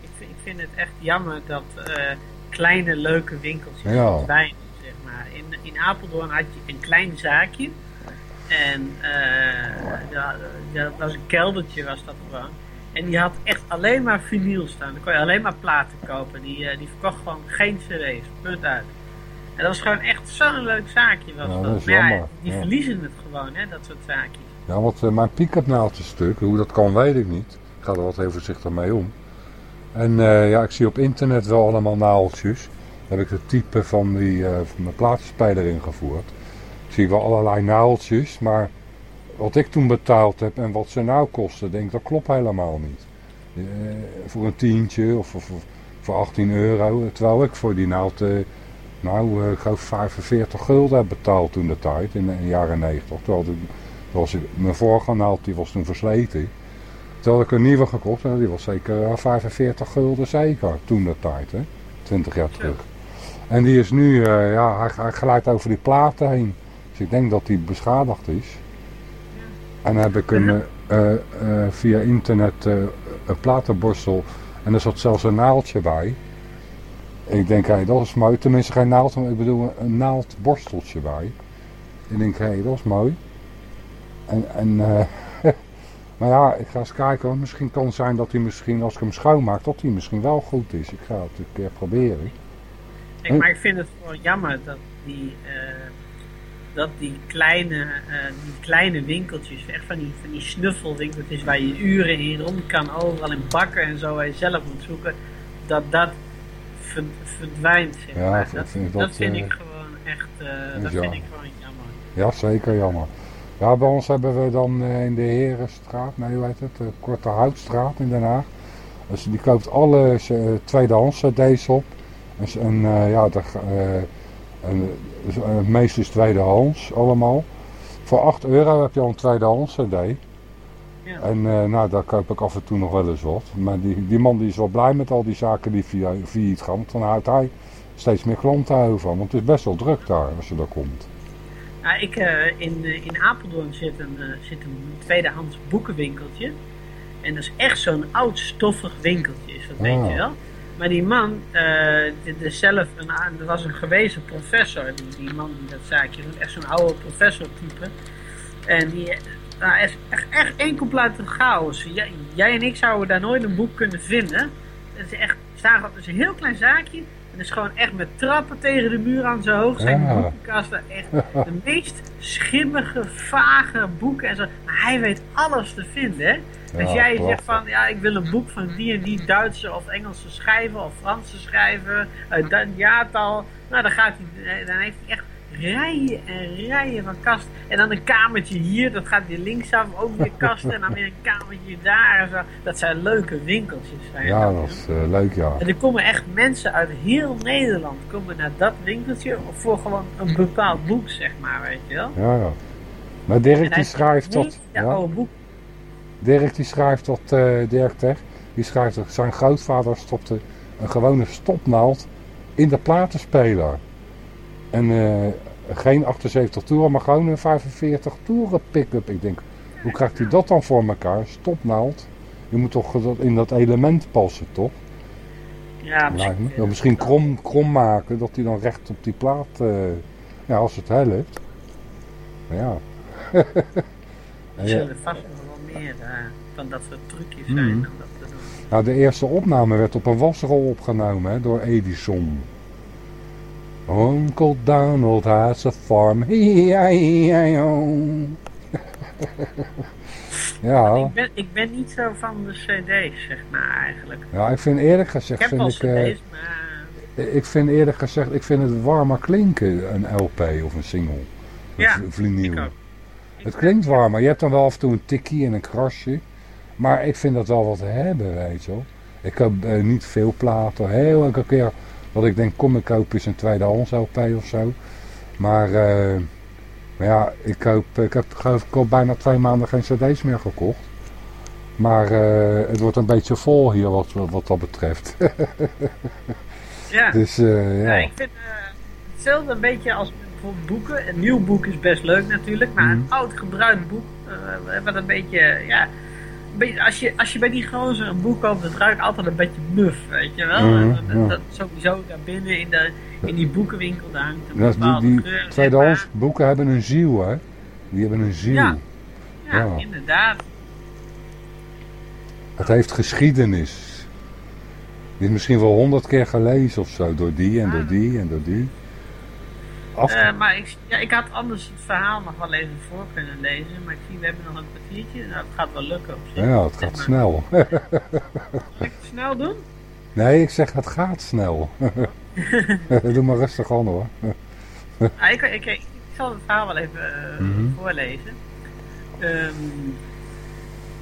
Ik, vind, ik vind het echt jammer dat eh, kleine leuke winkeltjes Ja. verdwijnen, zeg maar. In, in Apeldoorn had je een klein zaakje. En eh dat was een keldertje was dat gewoon. En die had echt alleen maar vinyl staan. Dan kon je alleen maar platen kopen. Die, die verkocht gewoon geen cd's. Punt uit. En dat was gewoon echt zo'n leuk zaakje. Was Ja, dat. dat maar ja, die ja. verliezen het gewoon, hè, dat soort zaakjes. Ja, want eh, mijn pick-up naald is stuk. Hoe dat kan, weet ik niet. Ik ga er wat heel voorzichtig mee om. En eh, ja, ik zie op internet wel allemaal naaldjes. Daar heb ik het type van, die, eh, van mijn platenspeler ingevoerd. Ik zie wel allerlei naaldjes, maar wat ik toen betaald heb en wat ze nou kosten, denk ik, dat klopt helemaal niet. Voor een tientje of, of, voor 18 euro. Terwijl ik voor die naald, nou, ik geloof 45 gulden heb betaald toen de tijd, in de jaren 90. Terwijl de, was ik, mijn vorige naald die was toen versleten. Terwijl ik een nieuwe gekocht heb, die was zeker eh, 45 gulden zeker toen de tijd, hè? 20 jaar terug. En die is nu, eh, ja, hij, hij glijdt over die platen heen. Dus ik denk dat die beschadigd is. En dan heb ik een, eh, eh, eh, via internet eh, een platenborstel en er zat zelfs een naaldje bij. Ik denk, hé, dat is mooi. Tenminste geen naald, maar ik bedoel een naaldborsteltje bij. Ik denk, hé, dat is mooi. En, en eh, maar ja, ik ga eens kijken. Want misschien kan het zijn dat hij misschien, als ik hem schoonmaak, dat hij misschien wel goed is. Ik ga het een keer proberen. Kijk, maar ik vind het gewoon jammer dat die, eh, dat die, kleine, eh, die kleine winkeltjes, echt van die, van die snuffelwinkeltjes waar je uren in rond kan, overal in bakken en zo, waar je zelf moet zoeken, dat dat ver- verdwijnt. Zeg Ja, maar. dat, vind dat, dat, vind ik gewoon echt, dat ja. vind ik gewoon jammer. Ja, zeker jammer. Ja, bij ons hebben we dan eh, in de Herenstraat, nee hoe heet het, de Korte Houtstraat in Den Haag. Dus die koopt alle eh, tweedehands cd's op. Dus, en eh, ja, eh, en, dus, eh, het meeste is tweedehands allemaal. Voor 8 euro heb je al een tweedehands cd. Ja. En eh, nou, daar koop ik af en toe nog wel eens wat. Maar die, die man die is wel blij met al die zaken die via, via het gaan. Want dan houdt hij steeds meer klanten over. Want het is best wel druk daar als je daar komt. Nou, ik, eh, in, eh, in Apeldoorn zit een, eh, zit een tweedehands boekenwinkeltje. En dat is echt zo'n oud stoffig winkeltje, is dat weet je wel. Maar die man, is zelf een, er was een gewezen professor, die, die man die dat zaakje echt zo'n oude professor type. En die nou, is echt, echt één complete chaos. Jij, jij en ik zouden daar nooit een boek kunnen vinden. Het is echt, het is een heel klein zaakje. En is gewoon echt met trappen tegen de muur aan zo hoog zijn Ja. boekenkasten. Echt de meest schimmige, vage boeken en zo. Maar hij weet alles te vinden, hè. Als Ja, jij zegt van, ja, ik wil een boek van die en die Duitse of Engelse schrijver of Franse schrijver uit dat jaartal. Nou, dan gaat hij, dan heeft hij echt rijen en rijen van kasten. En dan een kamertje hier, dat gaat weer linksaf, ook weer kasten. En dan weer een kamertje daar en zo. Dat zijn leuke winkeltjes. Zijn Ja, dat, is eh, leuk ja. en er komen echt mensen uit heel Nederland komen naar dat winkeltje voor gewoon een bepaald boek, zeg maar, weet je wel. Ja, ja. Maar Dirk die schrijft dat. Ja, oude boek. Dirk die schrijft dat, eh Dirk die schrijft dat zijn grootvader stopte een gewone stopnaald in de platenspeler. En eh, geen 78 toeren, maar gewoon een 45 toeren pick-up. Ik denk, hoe krijgt hij dat dan voor elkaar? Stopnaald. Je moet toch in dat element passen, toch? Ja, misschien, Ja, misschien krom, krom maken, dat hij dan recht op die plaat... eh, ja, als het helpt. Maar ja. Er Ja. zullen vast nog wel meer eh, van dat soort trucjes zijn Mhm. om dat te doen. Nou, de eerste opname werd op een wasrol opgenomen hè, door Edison. Uncle Donald has a farm. Ja, Ik, ben, ik ben niet zo van de cd's, zeg maar, eigenlijk. ja, ik vind eerlijk Ik gezegd, wel vind ik, eh, cd's, maar... ik vind eerlijk gezegd, ik vind het warmer klinken, een LP of een single. Ja, vinyl. ik. Het klinkt warmer. Je hebt dan wel af en toe een tikkie en een krasje. Maar ik vind dat wel wat te hebben, weet je wel. Ik heb eh, niet veel platen. Heel elke keer dat ik denk, kom ik koop eens een tweedehands LP of zo. Maar, eh, maar ja, ik, koop, ik heb geloof ik al bijna twee maanden geen cd's meer gekocht. Maar eh, het wordt een beetje vol hier wat, wat dat betreft. Ja, dus eh, ja. ja. ik vind hetzelfde een beetje als bijvoorbeeld boeken. Een nieuw boek is best leuk natuurlijk, maar een Mhm. oud gebruikt boek, wat een beetje, ja... Als je, als je bij die gozer een boek koopt, dat ruikt altijd een beetje muf, weet je wel. Mhm, dat, ja. dat sowieso daar binnen in, de, in die boekenwinkel, daar hangt een die, bepaalde die geur, zeg tweedehands maar. boeken hebben een ziel, hè. Die hebben een ziel. Ja. Ja, Ja. inderdaad. Het heeft geschiedenis. Die is misschien wel honderd keer gelezen of zo. Door die en door die en door die. Af... Eh, maar ik, ja, ik had anders het verhaal nog wel even voor kunnen lezen. Maar ik zie, we hebben nog een kwartiertje. Nou, het gaat wel lukken op zich. ja, het gaat snel. Zal ik het snel doen? Nee, ik zeg het gaat snel. Doe maar rustig aan hoor. Ah, ik, ik, zal het verhaal wel even eh, Mhm. voorlezen. Ehm,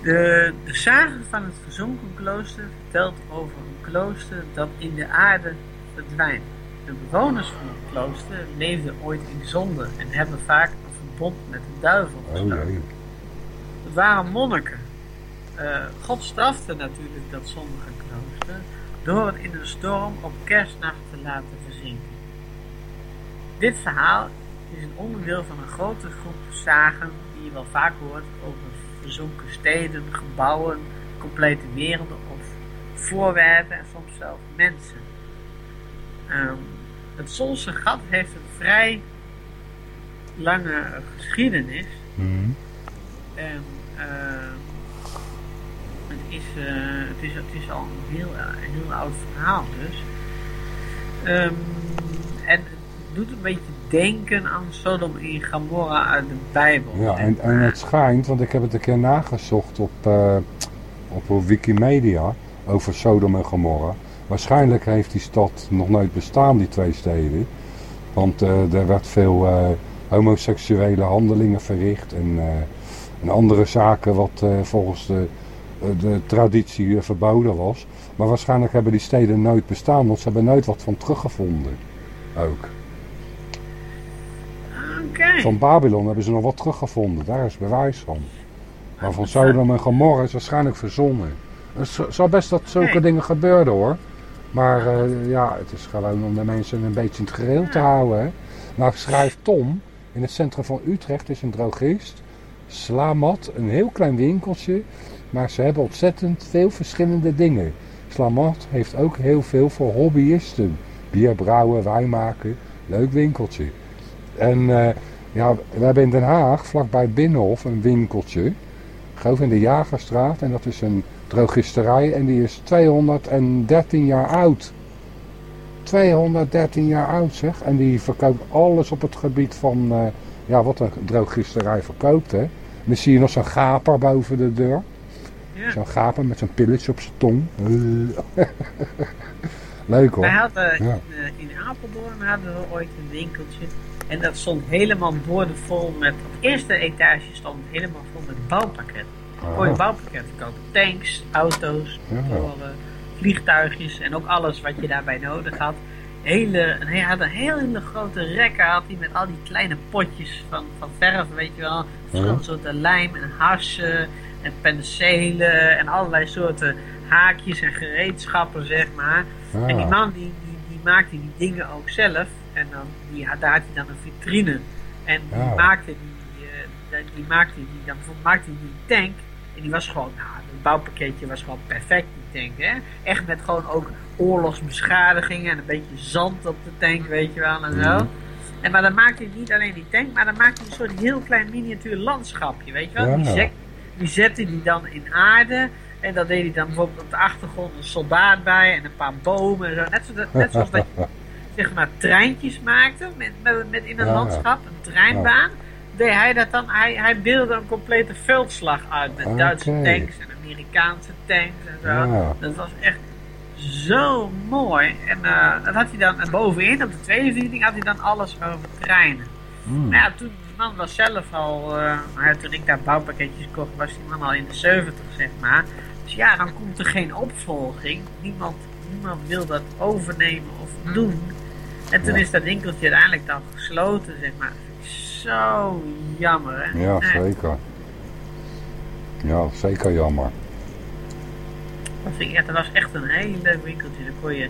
de, de van het verzonken klooster vertelt over een klooster dat in de aarde verdwijnt. De bewoners van het klooster leefden ooit in zonde en hebben vaak een verbond met de duivel Oh gesloten. jee. Het waren monniken. Eh, God strafte natuurlijk dat zondige klooster door het in een storm op kerstnacht te laten verzinken. Dit verhaal is een onderdeel van een grote groep zagen die je wel vaak hoort over verzonken steden, gebouwen, complete werelden of voorwerpen en soms zelfs mensen. Ehm, het Solse gat heeft een vrij lange geschiedenis. Mhm. En ehm, het, is, eh, het, is, het is al een heel, eh, een heel oud verhaal dus. Ehm, en het doet een beetje denken aan Sodom en Gomorra uit de Bijbel. Ja, en, en het schijnt, want ik heb het een keer nagezocht op, eh, op Wikimedia over Sodom en Gomorra. Waarschijnlijk heeft die stad nog nooit bestaan, die twee steden. Want eh, er werd veel eh, homoseksuele handelingen verricht en, eh, en andere zaken wat volgens de, de traditie verboden was. Maar waarschijnlijk hebben die steden nooit bestaan, want ze hebben nooit wat van teruggevonden. Ook. Van Babylon hebben ze nog wat teruggevonden, daar is bewijs van. Maar van Sodom en Gomorra is waarschijnlijk verzonnen. Het z- zal best dat zulke dingen gebeuren hoor. Maar eh, ja, het is gewoon om de mensen een beetje in het gereel te houden. Hè. Nou schrijft Tom, in het centrum van Utrecht is een drogist. Slamat, een heel klein winkeltje. Maar ze hebben ontzettend veel verschillende dingen. Slamat heeft ook heel veel voor hobbyisten. Bier brouwen, wijn maken. Leuk winkeltje. En eh, ja, we hebben in Den Haag, vlakbij Binnenhof, een winkeltje. Ik geloof in de Jagerstraat. En dat is een drogisterij en die is 213 jaar oud. 213 jaar oud zeg. En die verkoopt alles op het gebied van eh, ja, wat een drogisterij verkoopt. Hè. En dan zie je nog zo'n gaper boven de deur. Ja. Zo'n gaper met zo'n pilletje op zijn tong. Leuk Wij hoor. hadden Ja. in, eh, in Apeldoorn hadden we ooit een winkeltje. En dat stond helemaal boordevol met. Op de eerste etage stond helemaal vol met bouwpakketten. Kon je bouwpakketten kopen. Tanks, auto's, motoren, vliegtuigjes en ook alles wat je daarbij nodig had. Hele, hij had een hele grote rekker had hij met al die kleine potjes van, van verf, weet je wel. Verschillende soorten lijm en hassen en penselen en allerlei soorten haakjes en gereedschappen, zeg maar. En die man die, die, die maakte die dingen ook zelf. En dan, die, had- daar had hij dan een vitrine. En die maakte die, eh, die, die maakte die, dan maakte hij die tank. En die was gewoon, nou, het bouwpakketje was gewoon perfect, die tank, hè. Echt met gewoon ook oorlogsbeschadigingen en een beetje zand op de tank, weet je wel, en zo. Mhm. En maar dan maakte hij niet alleen die tank, maar dan maakte hij een soort heel klein miniatuur landschapje, weet je wel. Ja. Die, zet, die zette hij dan in aarde. En dan deed hij dan bijvoorbeeld op de achtergrond een soldaat bij en een paar bomen en zo. Net, zo, net zoals dat je zeg maar treintjes maakte met, met, met in een Ja. landschap, een treinbaan. Deed hij dat dan, hij, hij beelde een complete veldslag uit met. Duitse tanks en Amerikaanse tanks en zo. Ja. Dat was echt zo mooi. En eh, dat had hij dan, en bovenin op de tweede verdieping had hij dan alles over treinen. Hmm. Maar ja, toen, man was zelf al, eh, toen ik daar bouwpakketjes kocht, was die man al in de 70, zeg maar. Dus ja, dan komt er geen opvolging. Niemand, niemand wil dat overnemen of doen. En toen Ja. is dat winkeltje uiteindelijk dan gesloten, zeg maar. Dat Zo jammer, hè? Ja, zeker. Ja, zeker jammer. dat, vind ik echt, dat was echt een heel leuk winkeltje. Daar kon je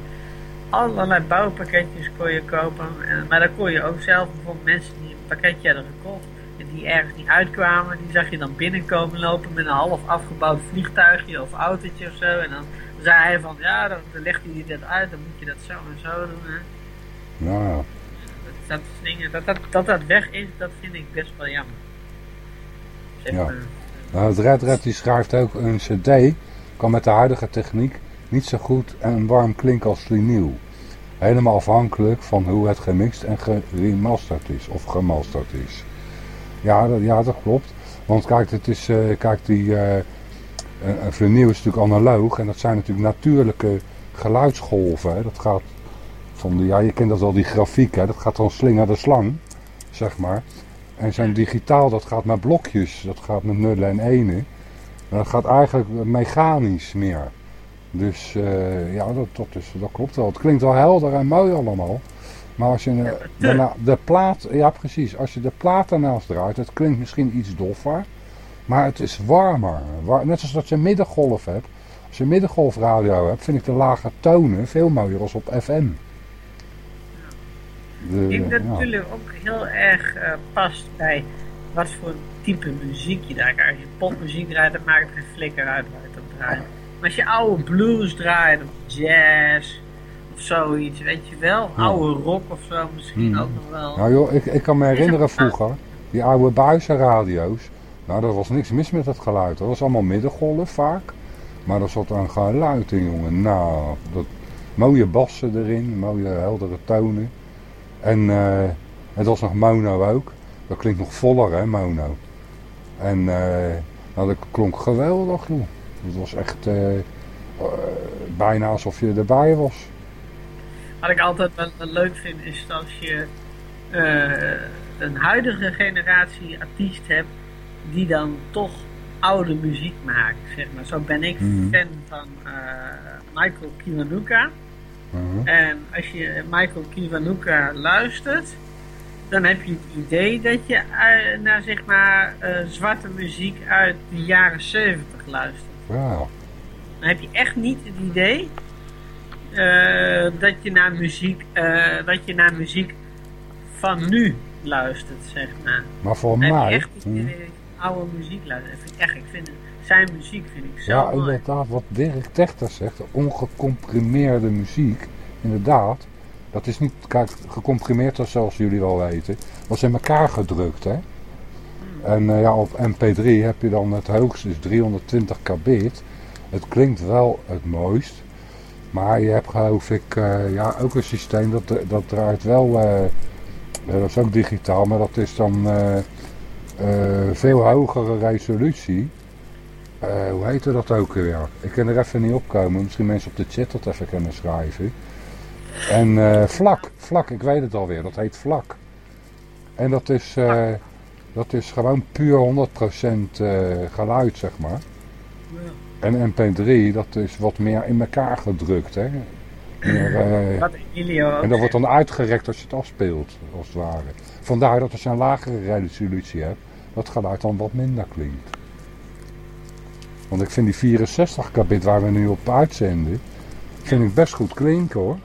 allerlei bouwpakketjes kon je kopen. En, maar dan kon je ook zelf bijvoorbeeld mensen die een pakketje hadden gekocht. En die ergens niet uitkwamen, die zag je dan binnenkomen lopen met een half afgebouwd vliegtuigje of autootje of zo. En dan zei hij van, ja, dan, dan legt hij dit uit, dan moet je dat zo en zo doen. Hè. Ja, Dat, dat, dingen, dat, dat, dat dat weg is, dat vind ik best wel jammer. zeg Ja. maar. Nou, het Red Red die schrijft ook een cd, kan met de huidige techniek niet zo goed en warm klinken als vinyl. Helemaal afhankelijk van hoe het gemixt en geremasterd is, of gemasterd is. Ja, dat, ja, dat klopt. Want kijk, het is, eh, kijk die, eh, een, een vinyl is natuurlijk analoog en dat zijn natuurlijk natuurlijke geluidsgolven. Hè. Dat gaat van, ja, je kent dat wel, die grafiek, hè. dat gaat van slinger de slang, zeg maar. En zo'n digitaal, dat gaat met blokjes, dat gaat met nullen en enen. Maar dat gaat eigenlijk mechanisch meer. Dus eh, ja, dat, dat, is, dat klopt wel. Het klinkt wel helder en mooi allemaal. Maar als je daarna, de plaat, ja precies, als je de plaat ernaast draait, het klinkt misschien iets doffer. Maar het is warmer. Wa- Net zoals dat je middengolf hebt. Als je middengolfradio hebt, vind ik de lage tonen veel mooier als op FM. De, Ik denk dat ja. natuurlijk ook heel erg eh, past bij wat voor type muziek je draait. Als je popmuziek draait, dan maakt het geen flikker uit waar je het op draait. Maar als je oude blues draait, of jazz, of zoiets, weet je wel. Oude rock of zo misschien Hmm. ook nog wel. Nou joh, ik, ik kan me herinneren vroeger, die oude buizenradio's. Nou, er was niks mis met het geluid. Dat was allemaal middengolf vaak. Maar er zat een geluid in, jongen. Nou, dat, mooie bassen erin, mooie heldere tonen. En eh, het was nog mono ook. Dat klinkt nog voller, hè, mono. En eh, nou, dat klonk geweldig, joh. Het was echt eh, bijna alsof je erbij was. Wat ik altijd wel, leuk vind is als je een huidige generatie artiest hebt die dan toch oude muziek maakt. Zeg maar. Zo ben ik Mhm. fan van Michael Kiwanuka. En als je Michael Kiwanuka luistert, dan heb je het idee dat je eh, naar zeg maar eh, zwarte muziek uit de jaren 70 luistert. Ja. Dan heb je echt niet het idee eh, dat, je naar muziek, dat je naar muziek van nu luistert, zeg maar. Maar voor mij... echt het hm. idee dat je oude muziek luistert. Echt, ik vind het- zijn muziek vind ik zo Ja, mooi. inderdaad, wat Dirk Techter zegt, ongecomprimeerde muziek, inderdaad. Dat is niet, kijk, gecomprimeerd zoals jullie wel weten, was in elkaar gedrukt, hè. En eh, ja, op MP3 heb je dan het hoogste, dus 320 kbit. Het klinkt wel het mooist, maar je hebt geloof ik eh, ja, ook een systeem dat, dat draait wel, eh, dat is ook digitaal, maar dat is dan veel hogere resolutie. Eh, hoe heette dat ook weer? Ik kan er even niet opkomen. Misschien mensen op de chat dat even kunnen schrijven. En eh, vlak, vlak, ik weet het alweer. Dat heet vlak. En dat is, eh, dat is gewoon puur 100% eh, geluid, zeg maar. Ja. En MP3, dat is wat meer in elkaar gedrukt, hè. Meer, en dat wordt dan uitgerekt als je het afspeelt, als het ware. Vandaar dat als je een lagere resolutie hebt, dat geluid dan wat minder klinkt. Want ik vind die 64 kbit waar we nu op uitzenden, vind ik best goed klinken hoor.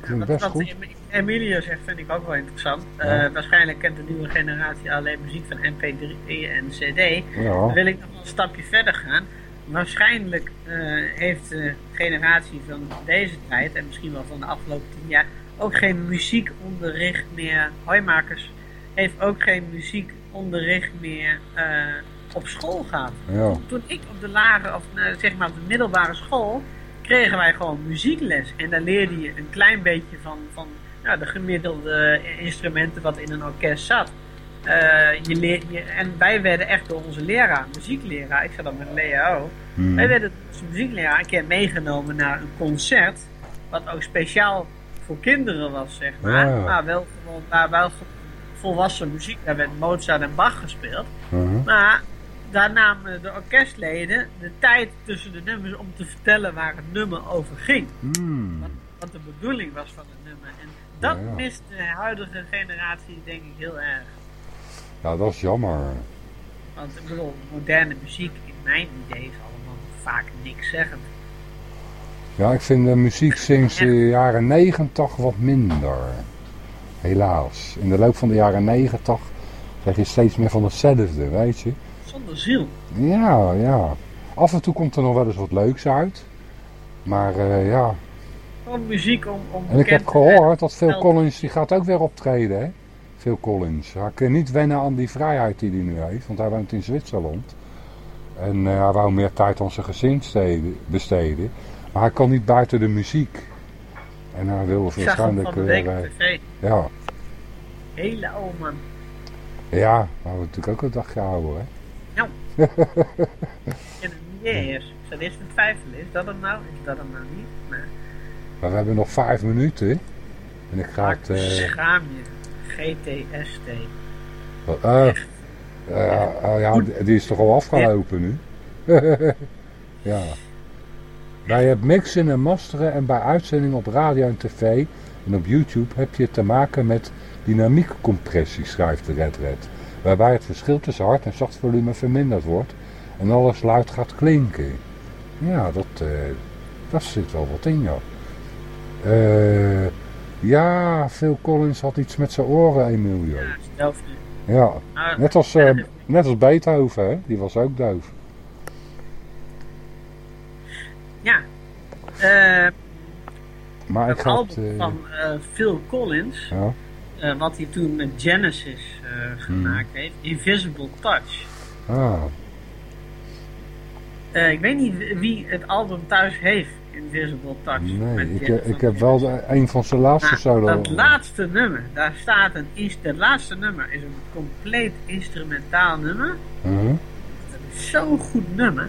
Ik vind het Wat, best goed. Em- Emilio zegt vind ik ook wel interessant. Ja. Eh, waarschijnlijk kent de nieuwe generatie alleen muziek van MP3 en CD. Dan Ja, wil ik nog een stapje verder gaan. Waarschijnlijk eh, heeft de generatie van deze tijd, en misschien wel van de afgelopen tien jaar, ook geen muziekonderricht meer. Hooimakers heeft ook geen muziekonderricht meer eh, op school ja, Toen ik op de lagere, of eh, zeg maar op de middelbare school, kregen wij gewoon muziekles. En daar leerde je een klein beetje van, van nou, de gemiddelde instrumenten wat in een orkest zat. Eh, je leert, je, en wij werden echt door onze leraar, muziekleraar, ik zat dan met Leo, Hmm. wij werden onze muziekleraar een keer meegenomen naar een concert, wat ook speciaal voor kinderen was, zeg maar. Ja. Maar wel gewoon, waar wel volwassen muziek, daar werd Mozart en Bach gespeeld. Mhm. Maar daar namen de orkestleden de tijd tussen de nummers om te vertellen waar het nummer over ging. Hmm. Wat, wat de bedoeling was van het nummer. En dat Ja, ja. mist de huidige generatie denk ik heel erg. Ja, dat is jammer. Want ik bedoel, moderne muziek in mijn idee is allemaal vaak niks zeggend. Ja, ik vind de muziek sinds de jaren 90 wat minder. Helaas. In de loop van de jaren 90 krijg je steeds meer van hetzelfde, weet je. Zonder ziel. Ja, ja. Af en toe komt er nog wel eens wat leuks uit. Maar eh, ja. Gewoon muziek om, om En ik heb gehoord dat Phil Collins die gaat ook weer optreden, hè? Phil Collins. Hij kan niet wennen aan die vrijheid die hij nu heeft, want hij woont in Zwitserland. En eh, hij wou meer tijd aan zijn gezin steden- besteden. Maar hij kan niet buiten de muziek. En hij wil Ik waarschijnlijk weer... tv. ja, Hele man. ja, maar we natuurlijk ook een dagje ouder, hè. Hem niet eens. Ik zat eerst te twijfelen. Is dat hem nou? Is dat hem nou niet? Maar Maar we hebben nog vijf minuten. En ik ga het... Eh, schaam je. GTST. eh, eh, oh ja, die- die is toch al afgelopen nu? ja. Bij het mixen en masteren en bij uitzendingen op radio en tv en op YouTube heb je te maken met dynamiekcompressie, schrijft de Red Red. Waarbij het verschil tussen hard en zacht volume verminderd wordt en alles luid gaat klinken. Ja, dat, eh dat zit wel wat in, ja. Eh, ja, Phil Collins had iets met zijn oren, Emilio. Ja. Ja, Maar, net als, eh, net als Beethoven, hè? die was ook doof. ja. Maar ik het... album van Phil Collins, ja. Eh, wat hij toen met Genesis eh, gemaakt Hmm. heeft, Invisible Touch. Ah, Eh, ik weet niet wie het album thuis heeft, Invisible Touch. nee, ik, ik heb wel de, een van zijn laatste Nou, dat laatste nummer, daar staat een, het laatste nummer is een compleet instrumentaal nummer. Mhm. Dat is zo'n goed nummer.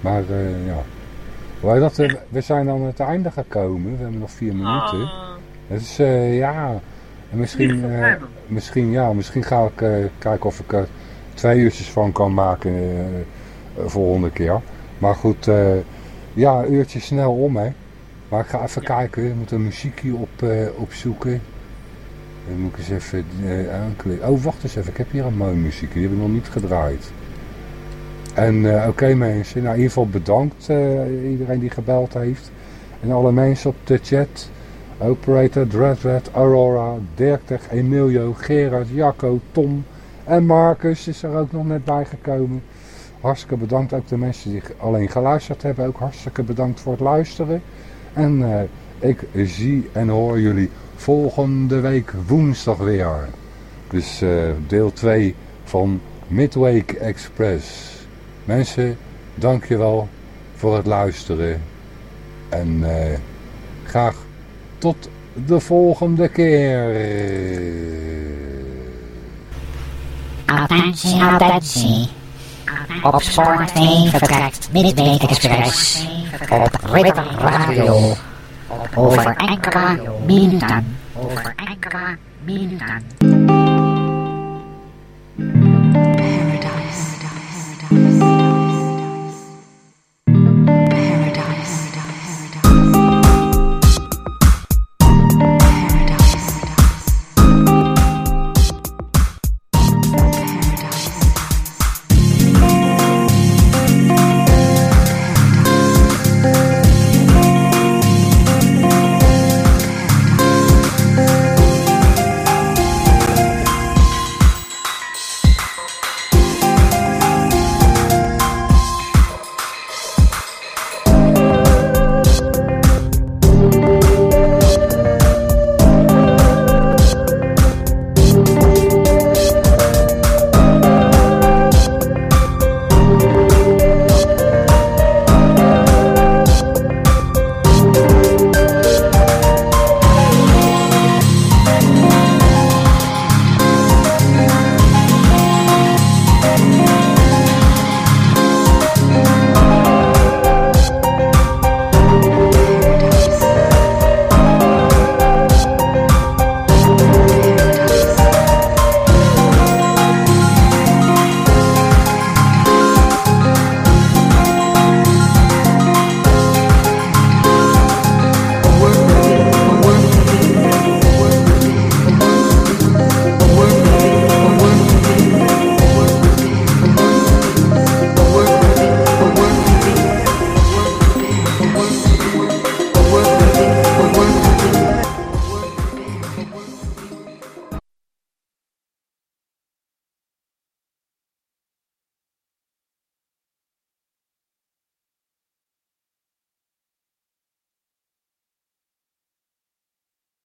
Maar ja... Dat, we zijn aan het einde gekomen, we hebben nog vier minuten. Ah, Het is, ja... Misschien, eh, misschien, ja, misschien ga ik eh, kijken of ik er twee uurtjes van kan maken eh, volgende keer. Maar goed, ja, een uurtje snel om, hè. Maar ik ga even kijken, ik moet een muziekje op, opzoeken. Dan moet ik eens even aanklikken. Oh, wacht eens even, ik heb hier een mooi muziekje, die heb ik nog niet gedraaid. En oké mensen, nou in ieder geval bedankt iedereen die gebeld heeft. En alle mensen op de chat. Operator, Dreadred, Aurora, Dirk, Emilio, Gerard, Jacco, Tom en Marcus is er ook nog net bij gekomen. Hartstikke bedankt ook de mensen die alleen geluisterd hebben. Ook hartstikke bedankt voor het luisteren. En eh, ik zie en hoor jullie volgende week woensdag weer. Dus eh, deel 2 van Midweek Express. Mensen, dankjewel voor het luisteren. En eh, graag tot de volgende keer. Attentie, attentie. Op Sport 2 vertrekt Midweek Express op Ridder Radio. Over enkele minuten. Over enkele minuten.